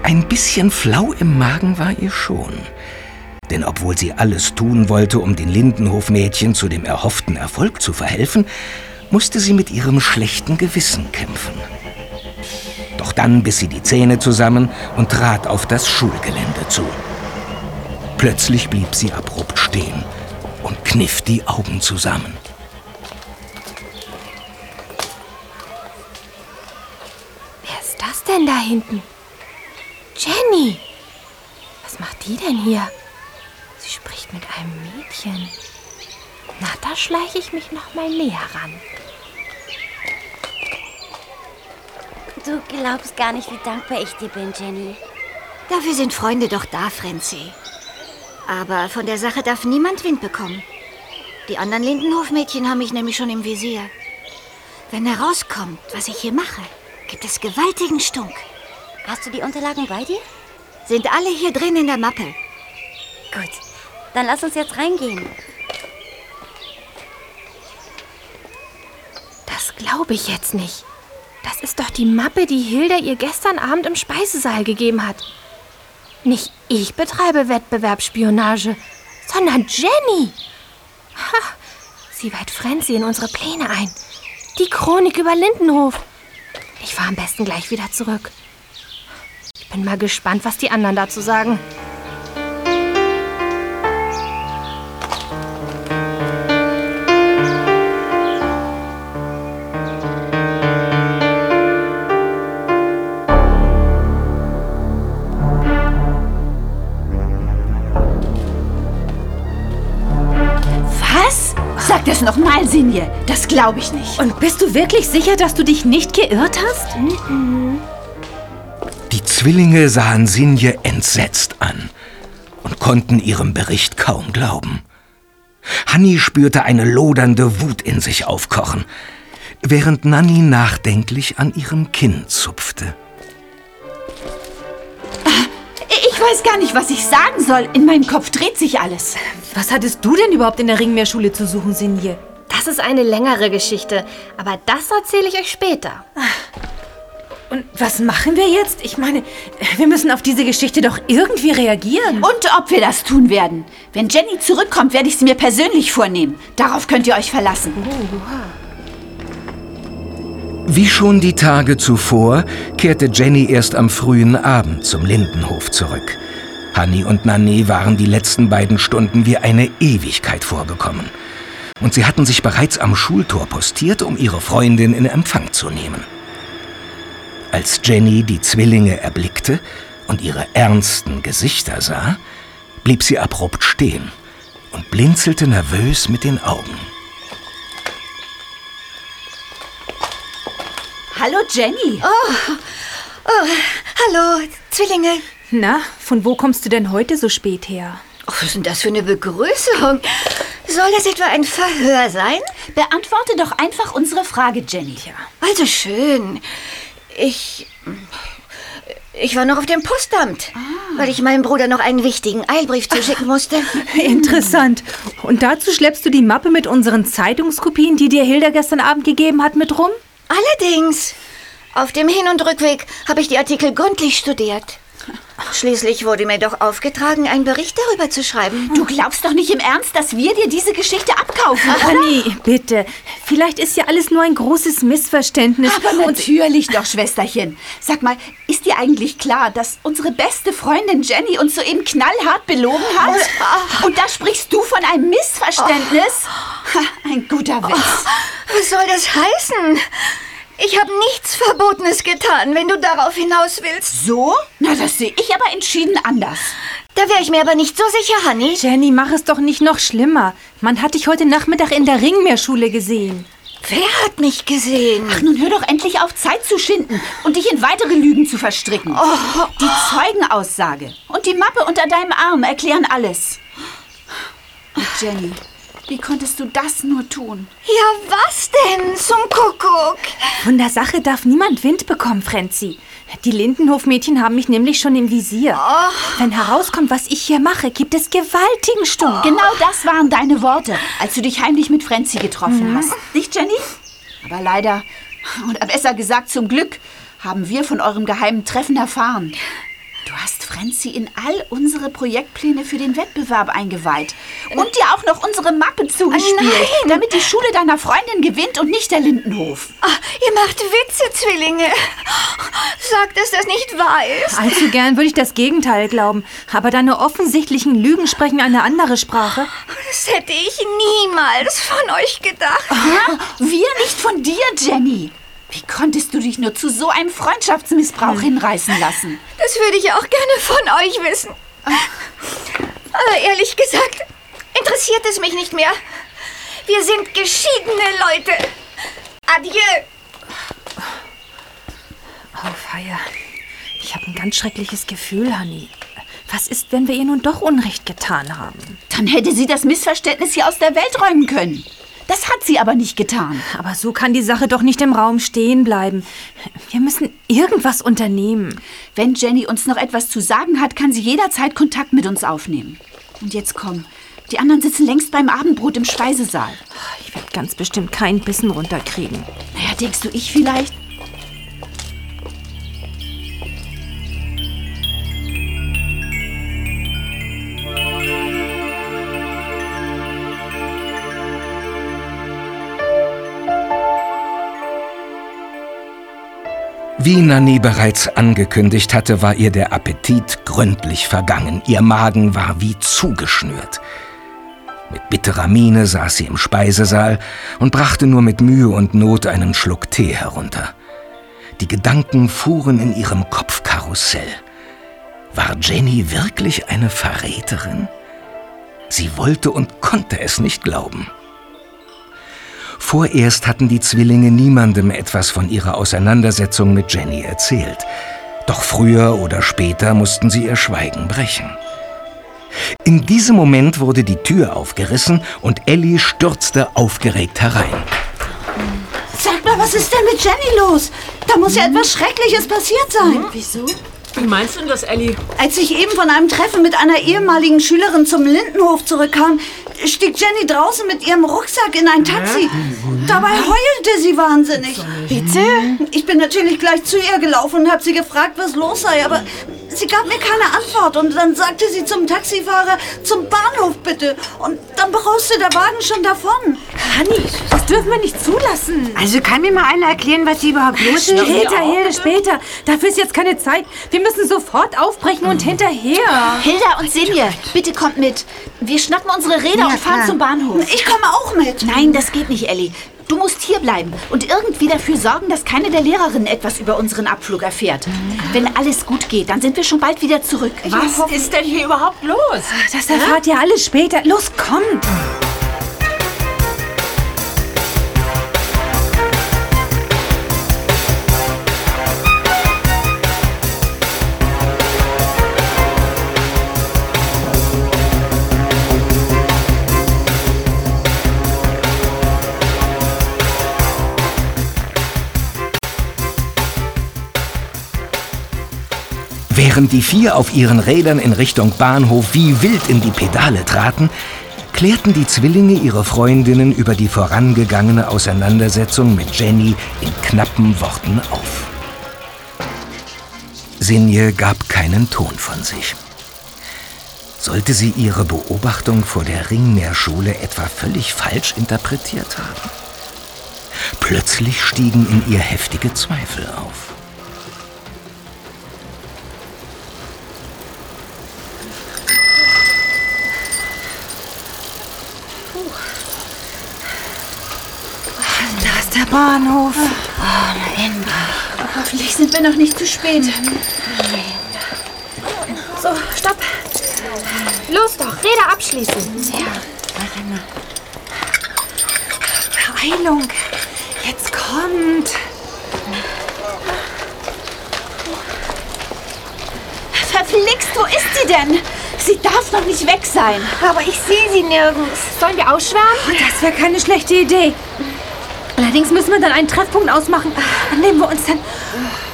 Ein bisschen flau im Magen war ihr schon. Denn obwohl sie alles tun wollte, um den Lindenhof-Mädchen zu dem erhofften Erfolg zu verhelfen, musste sie mit ihrem schlechten Gewissen kämpfen. Doch dann biss sie die Zähne zusammen und trat auf das Schulgelände zu. Plötzlich blieb sie abrupt stehen und kniff die Augen zusammen. Wer ist das denn da hinten? Jenny! Was macht die denn hier? Sie spricht mit einem Mädchen. Na, da schleiche ich mich noch mal näher ran. Du glaubst gar nicht, wie dankbar ich dir bin, Jenny. Dafür sind Freunde doch da, Frenzy. Aber von der Sache darf niemand Wind bekommen. Die anderen Lindenhofmädchen haben mich nämlich schon im Visier. Wenn herauskommt, was ich hier mache, gibt es gewaltigen Stunk. Hast du die Unterlagen bei dir? Sind alle hier drin in der Mappe. Gut, dann lass uns jetzt reingehen. Das glaube ich jetzt nicht. Das ist doch die Mappe, die Hilda ihr gestern Abend im Speisesaal gegeben hat. Nicht ich betreibe Wettbewerbsspionage, sondern Jenny. Ha, sie weiht Frenzy in unsere Pläne ein. Die Chronik über Lindenhof. Ich fahre am besten gleich wieder zurück. Ich bin mal gespannt, was die anderen dazu sagen. Was? Sag das nochmal, Sinje. Das glaube ich nicht. Und bist du wirklich sicher, dass du dich nicht geirrt hast? Die Zwillinge sahen Sinje entsetzt an und konnten ihrem Bericht kaum glauben. Hanni spürte eine lodernde Wut in sich aufkochen, während Nanni nachdenklich an ihrem Kinn zupfte. Ich weiß gar nicht, was ich sagen soll. In meinem Kopf dreht sich alles. Was hattest du denn überhaupt in der Ringmeerschule zu suchen, Sinje? Das ist eine längere Geschichte, aber das erzähle ich euch später. Und was machen wir jetzt? Ich meine, wir müssen auf diese Geschichte doch irgendwie reagieren. Und ob wir das tun werden. Wenn Jenny zurückkommt, werde ich sie mir persönlich vornehmen. Darauf könnt ihr euch verlassen. Wie schon die Tage zuvor kehrte Jenny erst am frühen Abend zum Lindenhof zurück. Hanni und Nanni waren die letzten beiden Stunden wie eine Ewigkeit vorgekommen. Und sie hatten sich bereits am Schultor postiert, um ihre Freundin in Empfang zu nehmen. Als Jenny die Zwillinge erblickte und ihre ernsten Gesichter sah, blieb sie abrupt stehen und blinzelte nervös mit den Augen. Hallo, Jenny. Oh, oh, hallo, Zwillinge. Na, von wo kommst du denn heute so spät her? Oh, was ist denn das für eine Begrüßung? Soll das etwa ein Verhör sein? Beantworte doch einfach unsere Frage, Jenny. Also schön. Ich. Ich war noch auf dem Postamt, weil ich meinem Bruder noch einen wichtigen Eilbrief zuschicken musste. [laughs] Interessant. Und dazu schleppst du die Mappe mit unseren Zeitungskopien, die dir Hilda gestern Abend gegeben hat, mit rum? Allerdings. Auf dem Hin- und Rückweg habe ich die Artikel gründlich studiert. Schließlich wurde mir doch aufgetragen, einen Bericht darüber zu schreiben. Du glaubst doch nicht im Ernst, dass wir dir diese Geschichte abkaufen, oder? Anni, bitte. Vielleicht ist ja alles nur ein großes Missverständnis. Aber natürlich doch, Schwesterchen. Sag mal, ist dir eigentlich klar, dass unsere beste Freundin Jenny uns soeben knallhart belogen hat? Und da sprichst du von einem Missverständnis? Ha, ein guter Witz. Was soll das heißen? Ich habe nichts Verbotenes getan, wenn du darauf hinaus willst. So? Na, das sehe ich aber entschieden anders. Da wäre ich mir aber nicht so sicher, Honey. Jenny, mach es doch nicht noch schlimmer. Man hat dich heute Nachmittag in der Ringmeerschule gesehen. Wer hat mich gesehen? Ach, nun hör doch endlich auf, Zeit zu schinden und dich in weitere Lügen zu verstricken. Die Zeugenaussage und die Mappe unter deinem Arm erklären alles. Und Jenny, Wie konntest du das nur tun? Ja, was denn zum Kuckuck? Von der Sache darf niemand Wind bekommen, Frenzi. Die Lindenhofmädchen haben mich nämlich schon im Visier. Wenn herauskommt, was ich hier mache, gibt es gewaltigen Stunk. Genau das waren deine Worte, als du dich heimlich mit Frenzi getroffen hast. Nicht, Jenny? Aber leider, oder besser gesagt zum Glück, haben wir von eurem geheimen Treffen erfahren. Du hast Frenzi in all unsere Projektpläne für den Wettbewerb eingeweiht. Und dir auch noch unsere Mappe zugespielt, nein! damit die Schule deiner Freundin gewinnt und nicht der Lindenhof. Ah, ihr macht Witze, Zwillinge. Sagt, dass das nicht wahr ist. Allzu gern würde ich das Gegenteil glauben. Aber deine offensichtlichen Lügen sprechen eine andere Sprache. Das hätte ich niemals von euch gedacht. Ja, wir nicht von dir, Jenny. Wie konntest du dich nur zu so einem Freundschaftsmissbrauch hinreißen lassen? Das würde ich auch gerne von euch wissen. Aber ehrlich gesagt, interessiert es mich nicht mehr. Wir sind geschiedene Leute. Adieu. Oh, Feier. Ich habe ein ganz schreckliches Gefühl, Honey. Was ist, wenn wir ihr nun doch Unrecht getan haben? Dann hätte sie das Missverständnis hier aus der Welt räumen können. Das hat sie aber nicht getan. Aber so kann die Sache doch nicht im Raum stehen bleiben. Wir müssen irgendwas unternehmen. Wenn Jenny uns noch etwas zu sagen hat, kann sie jederzeit Kontakt mit uns aufnehmen. Und jetzt komm. Die anderen sitzen längst beim Abendbrot im Speisesaal. Ich werde ganz bestimmt keinen Bissen runterkriegen. Naja, denkst du, ich vielleicht? Wie Nanny bereits angekündigt hatte, war ihr der Appetit gründlich vergangen. Ihr Magen war wie zugeschnürt. Mit bitterer Miene saß sie im Speisesaal und brachte nur mit Mühe und Not einen Schluck Tee herunter. Die Gedanken fuhren in ihrem Kopfkarussell. War Jenny wirklich eine Verräterin? Sie wollte und konnte es nicht glauben. Vorerst hatten die Zwillinge niemandem etwas von ihrer Auseinandersetzung mit Jenny erzählt. Doch früher oder später mussten sie ihr Schweigen brechen. In diesem Moment wurde die Tür aufgerissen und Ellie stürzte aufgeregt herein. Sag mal, was ist denn mit Jenny los? Da muss ja etwas Schreckliches passiert sein. Wieso? Wie meinst du denn das, Ellie? Als ich eben von einem Treffen mit einer ehemaligen Schülerin zum Lindenhof zurückkam, stieg Jenny draußen mit ihrem Rucksack in ein Taxi. Dabei heulte sie wahnsinnig. Bitte? Ich bin natürlich gleich zu ihr gelaufen und habe sie gefragt, was los sei, aber sie gab mir keine Antwort. Und dann sagte sie zum Taxifahrer, zum Bahnhof bitte. Und dann brauste der Wagen schon davon. Hanni, das dürfen wir nicht zulassen. Also kann mir mal einer erklären, was sie überhaupt los ist? Später, Hilde, später. Dafür ist jetzt keine Zeit. Wir müssen sofort aufbrechen und hinterher. Hilda und Sinje, bitte kommt mit. Wir schnappen unsere Räder und fahren klar. zum Bahnhof. Ich komme auch mit. Nein, das geht nicht, Ellie. Du musst hier bleiben und irgendwie dafür sorgen, dass keine der Lehrerinnen etwas über unseren Abflug erfährt. Wenn alles gut geht, dann sind wir schon bald wieder zurück. Was ist denn hier überhaupt los? Das erfahrt ihr alles später. Los, kommt. Während die vier auf ihren Rädern in Richtung Bahnhof wie wild in die Pedale traten, klärten die Zwillinge ihre Freundinnen über die vorangegangene Auseinandersetzung mit Jenny in knappen Worten auf. Sinje gab keinen Ton von sich. Sollte sie ihre Beobachtung vor der Ringmeerschule etwa völlig falsch interpretiert haben? Plötzlich stiegen in ihr heftige Zweifel auf. Da ist der Bahnhof. Hoffentlich sind wir noch nicht zu spät. So, stopp. Los doch, Räder abschließen. Beeilung. Jetzt kommt. Verflixt, wo ist sie denn? Sie darf noch nicht weg sein. Aber ich sehe sie nirgends. Sollen wir ausschwärmen? Das wäre keine schlechte Idee. Allerdings müssen wir dann einen Treffpunkt ausmachen, an dem wir uns dann...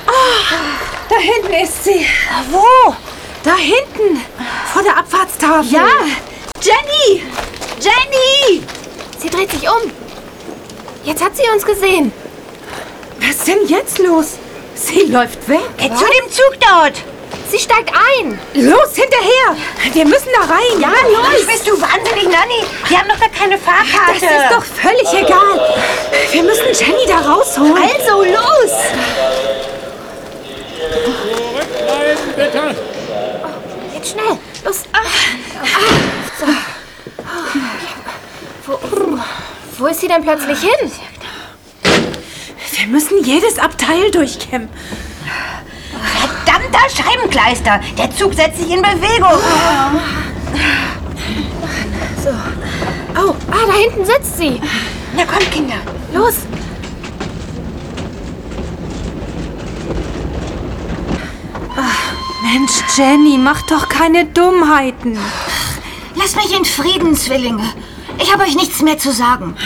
Ah, da hinten ist sie. Wo? Da hinten, vor der Abfahrtstafel. Ja, Jenny! Jenny! Sie dreht sich um. Jetzt hat sie uns gesehen. Was ist denn jetzt los? Sie läuft weg. Zu dem Zug dort. Sie steigt ein. Los, hinterher! Wir müssen da rein. Ja, los. Bist du wahnsinnig, Nanni? Wir haben doch gar keine Fahrkarte. Das ist doch völlig egal. Wir müssen Jenny da rausholen. Also los! Zurückbleiben, bitte! Jetzt schnell. Los. So. Wo, wo ist sie denn plötzlich hin? Wir müssen jedes Abteil durchkämmen. Scheibenkleister. Der Zug setzt sich in Bewegung. Oh, ah, da hinten sitzt sie. Na komm, Kinder. Los. Mensch, Jenny, mach doch keine Dummheiten. Lasst mich in Frieden, Zwillinge. Ich habe euch nichts mehr zu sagen.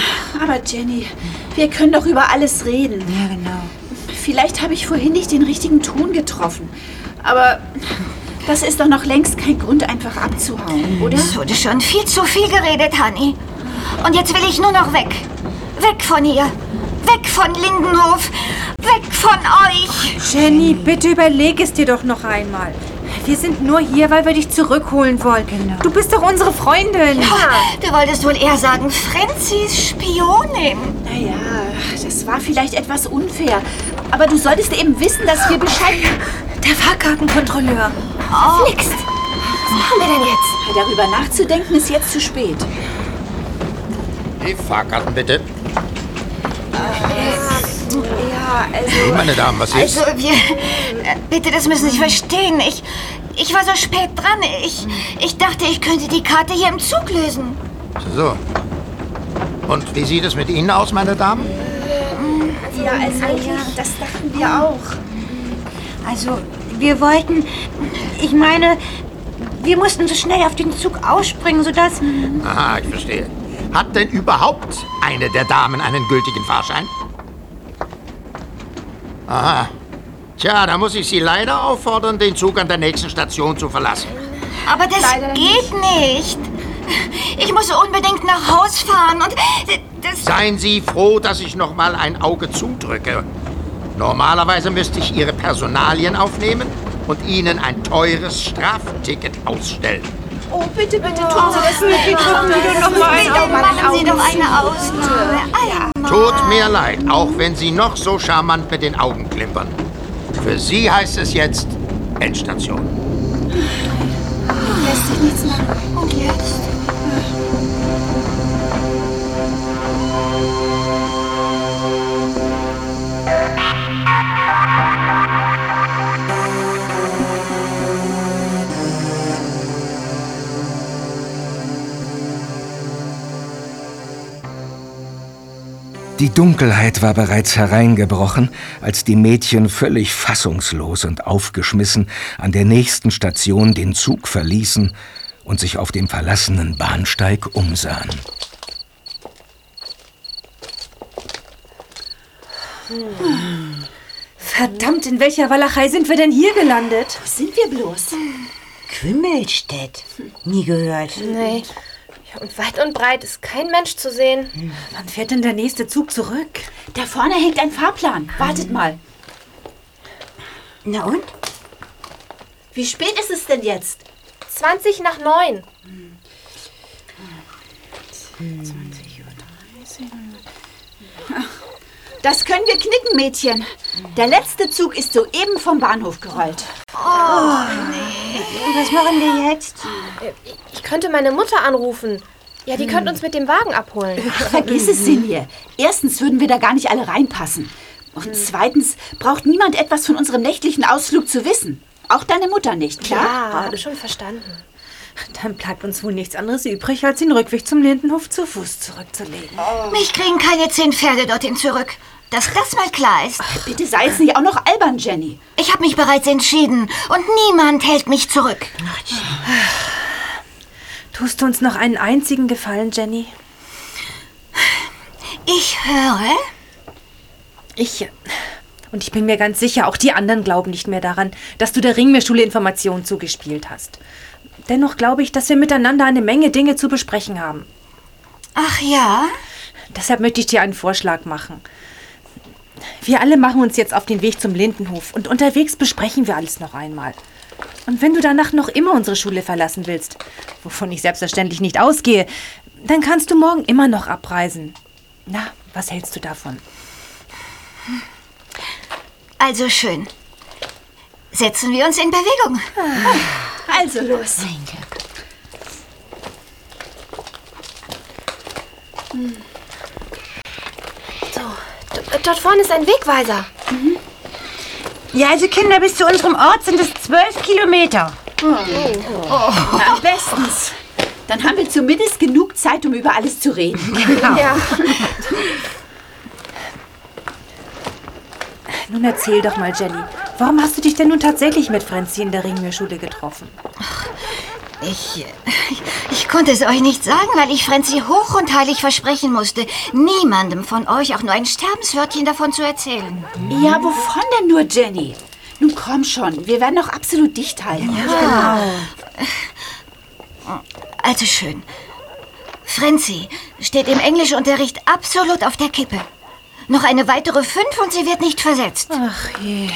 Aber Jenny, wir können doch über alles reden. Ja, genau. Vielleicht habe ich vorhin nicht den richtigen Ton getroffen. Aber das ist doch noch längst kein Grund, einfach abzuhauen, oder? Es wurde schon viel zu viel geredet, Honey. Und jetzt will ich nur noch weg. Weg von hier. Weg von Lindenhof. Weg von euch. Jenny, bitte überleg es dir doch noch einmal. Wir sind nur hier, weil wir dich zurückholen wollen. Du bist doch unsere Freundin. Du wolltest wohl eher sagen, Franzis Spionin. Naja, das war vielleicht etwas unfair. Aber du solltest eben wissen, dass wir Bescheid... Der Fahrkartenkontrolleur. Verflixt. Was machen wir denn jetzt? Darüber nachzudenken ist jetzt zu spät. Die Fahrkarten bitte. Ja, also... So, meine Damen, was ist? Also, wir. äh, Bitte, das müssen Sie verstehen. Ich. Ich war so spät dran. Ich. Ich dachte, ich könnte die Karte hier im Zug lösen. So. Und wie sieht es mit Ihnen aus, meine Damen? Ja, also, das dachten wir auch. Also, wir wollten. Ich meine, wir mussten so schnell auf den Zug ausspringen, sodass. Aha, ich verstehe. Hat denn überhaupt eine der Damen einen gültigen Fahrschein? Aha. Tja, da muss ich Sie leider auffordern, den Zug an der nächsten Station zu verlassen. Aber das geht nicht. Ich muss unbedingt nach Haus fahren und. Das. Seien Sie froh, dass ich noch mal ein Auge zudrücke. Normalerweise müsste ich Ihre Personalien aufnehmen und Ihnen ein teures Strafticket ausstellen. Oh, bitte, bitte tun Sie das nicht. Dann machen Sie doch eine Ausnahme. Tut mir leid, auch wenn Sie noch so charmant mit den Augen klimpern. Für Sie heißt es jetzt Endstation. Lässt sich nichts machen. Und Die Dunkelheit war bereits hereingebrochen, als die Mädchen völlig fassungslos und aufgeschmissen an der nächsten Station den Zug verließen und sich auf dem verlassenen Bahnsteig umsahen. Verdammt, in welcher Walachei sind wir denn hier gelandet? Wo sind wir bloß? Quimmelstedt. Nie gehört. Nee. Ja, und weit und breit ist kein Mensch zu sehen. Wann fährt denn der nächste Zug zurück? Da vorne hängt ein Fahrplan. Wartet mal. Na und? Wie spät ist es denn jetzt? 20 nach 9. Das können wir knicken, Mädchen. Der letzte Zug ist soeben vom Bahnhof gerollt. Was machen wir jetzt? Ich könnte meine Mutter anrufen. Ja, die könnte uns mit dem Wagen abholen. Vergiss es, Sinje. Erstens würden wir da gar nicht alle reinpassen. Und zweitens braucht niemand etwas von unserem nächtlichen Ausflug zu wissen. Auch deine Mutter nicht, klar? Ja, habe schon verstanden. Dann bleibt uns wohl nichts anderes übrig, als den Rückweg zum Lindenhof zu Fuß zurückzulegen. Mich kriegen keine zehn Pferde dorthin zurück. Dass das mal klar ist. Bitte sei jetzt nicht auch noch albern, Jenny. Ich habe mich bereits entschieden und niemand hält mich zurück. Tust du uns noch einen einzigen Gefallen, Jenny? Ich höre. Ich. Und ich bin mir ganz sicher, auch die anderen glauben nicht mehr daran, dass du der Ringmeerschule Informationen zugespielt hast. Dennoch glaube ich, dass wir miteinander eine Menge Dinge zu besprechen haben. Ach ja? Deshalb möchte ich dir einen Vorschlag machen. Wir alle machen uns jetzt auf den Weg zum Lindenhof und unterwegs besprechen wir alles noch einmal. Und wenn du danach noch immer unsere Schule verlassen willst, wovon ich selbstverständlich nicht ausgehe, dann kannst du morgen immer noch abreisen. Na, was hältst du davon? Also schön. Setzen wir uns in Bewegung. Also los. So, d- dort vorne ist ein Wegweiser. Ja, also Kinder, bis zu unserem Ort sind es zwölf Kilometer. Na, bestens. Dann haben wir zumindest genug Zeit, um über alles zu reden. [laughs] Ja. Nun erzähl doch mal, Jenny. Warum hast du dich denn nun tatsächlich mit Franzi in der Ringmeerschule getroffen? Ich, ich konnte es euch nicht sagen, weil ich Franzi hoch und heilig versprechen musste, niemandem von euch auch nur ein Sterbenswörtchen davon zu erzählen. Ja, wovon denn nur, Jenny? Nun komm schon, wir werden doch absolut dicht halten. Also schön. Franzi steht im Englischunterricht absolut auf der Kippe. Noch eine weitere fünf und sie wird nicht versetzt. Ach je,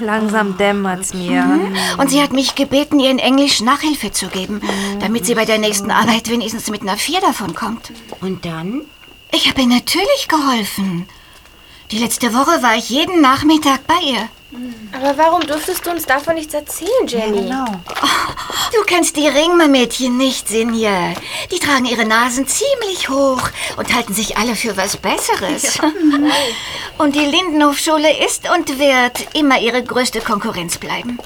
langsam dämmert's mir. Und sie hat mich gebeten, ihr in Englisch Nachhilfe zu geben, damit sie bei der nächsten Arbeit wenigstens mit einer Vier davon kommt. Und dann? Ich habe ihr natürlich geholfen. Die letzte Woche war ich jeden Nachmittag bei ihr. Aber warum durftest du uns davon nichts erzählen, Jenny? Genau. Du kennst die Ringmer-Mädchen nicht, Sinje. Die tragen ihre Nasen ziemlich hoch und halten sich alle für was Besseres. [laughs] Und die Lindenhofschule ist und wird immer ihre größte Konkurrenz bleiben.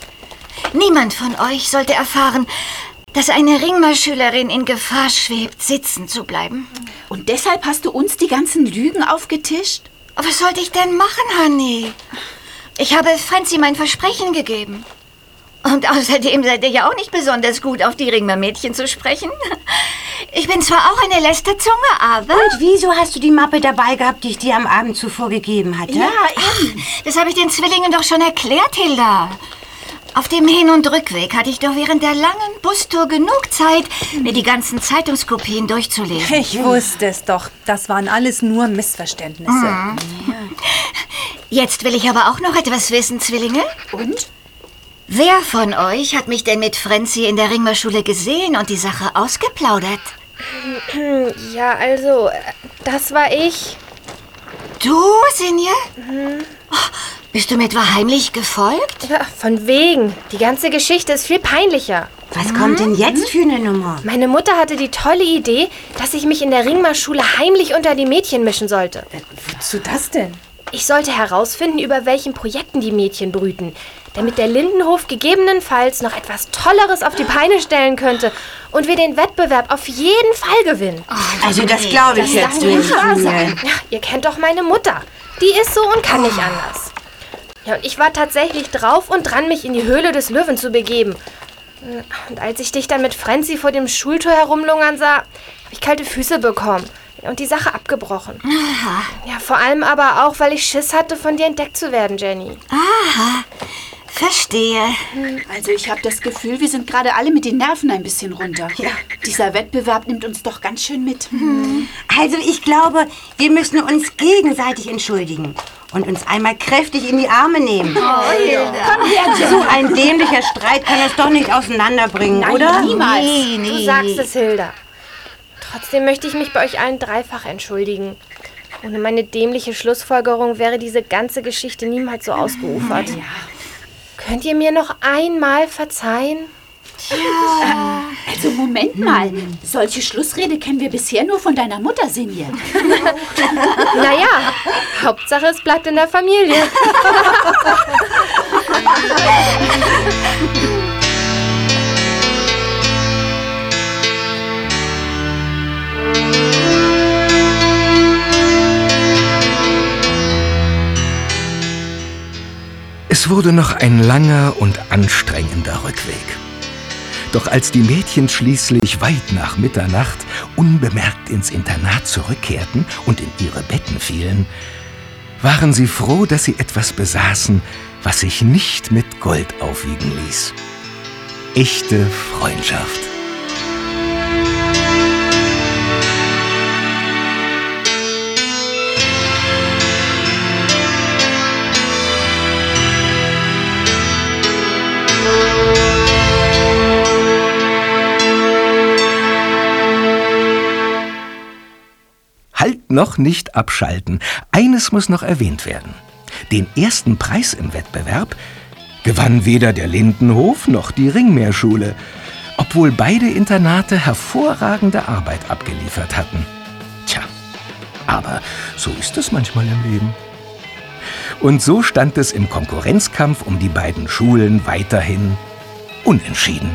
Niemand von euch sollte erfahren, dass eine Ringmer-Schülerin in Gefahr schwebt, sitzen zu bleiben. Und deshalb hast du uns die ganzen Lügen aufgetischt? Was sollte ich denn machen, Honey? Ich habe Franzi mein Versprechen gegeben. Und außerdem seid ihr ja auch nicht besonders gut, auf die Ringmer-Mädchen zu sprechen. Ich bin zwar auch eine Lästerzunge, aber... Und wieso hast du die Mappe dabei gehabt, die ich dir am Abend zuvor gegeben hatte? Ja, eben. Das habe ich den Zwillingen doch schon erklärt, Hilda. Auf dem Hin- und Rückweg hatte ich doch während der langen Bustour genug Zeit, mir die ganzen Zeitungskopien durchzulesen. Ich wusste es doch. Das waren alles nur Missverständnisse. Mhm. Jetzt will ich aber auch noch etwas wissen, Zwillinge. Und? Wer von euch hat mich denn mit Frenzy in der Ringmerschule gesehen und die Sache ausgeplaudert? [clears throat] Ja, also, äh, das war ich. Du, Sinje? Oh, bist du mir etwa heimlich gefolgt? Ja, von wegen. Die ganze Geschichte ist viel peinlicher. Was kommt denn jetzt für eine Nummer? Meine Mutter hatte die tolle Idee, dass ich mich in der Ringmar-Schule heimlich unter die Mädchen mischen sollte. Wozu das denn? Ich sollte herausfinden, über welchen Projekten die Mädchen brüten, damit der Lindenhof gegebenenfalls noch etwas Tolleres auf die Beine stellen könnte und wir den Wettbewerb auf jeden Fall gewinnen. Also das glaube ich jetzt nicht. Ja, ihr kennt doch meine Mutter. Die ist so und kann nicht anders. Ja, und ich war tatsächlich drauf und dran, mich in die Höhle des Löwen zu begeben. Und als ich dich dann mit Frenzy vor dem Schultor herumlungern sah, habe ich kalte Füße bekommen und die Sache abgebrochen. Ja, vor allem aber auch, weil ich Schiss hatte, von dir entdeckt zu werden, Jenny. Aha, verstehe. Also ich habe das Gefühl, wir sind gerade alle mit den Nerven ein bisschen runter. Dieser Wettbewerb nimmt uns doch ganz schön mit. Also ich glaube, wir müssen uns gegenseitig entschuldigen und uns einmal kräftig in die Arme nehmen. So ein dämlicher Streit kann uns doch nicht auseinanderbringen, Nein, oder? niemals. Nee, nee. Du sagst es, Hilda. Trotzdem möchte ich mich bei euch allen dreifach entschuldigen. Ohne meine dämliche Schlussfolgerung wäre diese ganze Geschichte niemals so ausgeufert. Könnt ihr mir noch einmal verzeihen? Also Moment mal, solche Schlussrede kennen wir bisher nur von deiner Mutter, Sinje. [laughs] Naja, Hauptsache es bleibt in der Familie. Es wurde noch ein langer und anstrengender Rückweg. Doch als die Mädchen schließlich weit nach Mitternacht unbemerkt ins Internat zurückkehrten und in ihre Betten fielen, waren sie froh, dass sie etwas besaßen, was sich nicht mit Gold aufwiegen ließ. Echte Freundschaft. Noch nicht abschalten. Eines muss noch erwähnt werden. Den ersten Preis im Wettbewerb gewann weder der Lindenhof noch die Ringmeerschule, obwohl beide Internate hervorragende Arbeit abgeliefert hatten. Tja, aber so ist es manchmal im Leben. Und so stand es im Konkurrenzkampf um die beiden Schulen weiterhin unentschieden.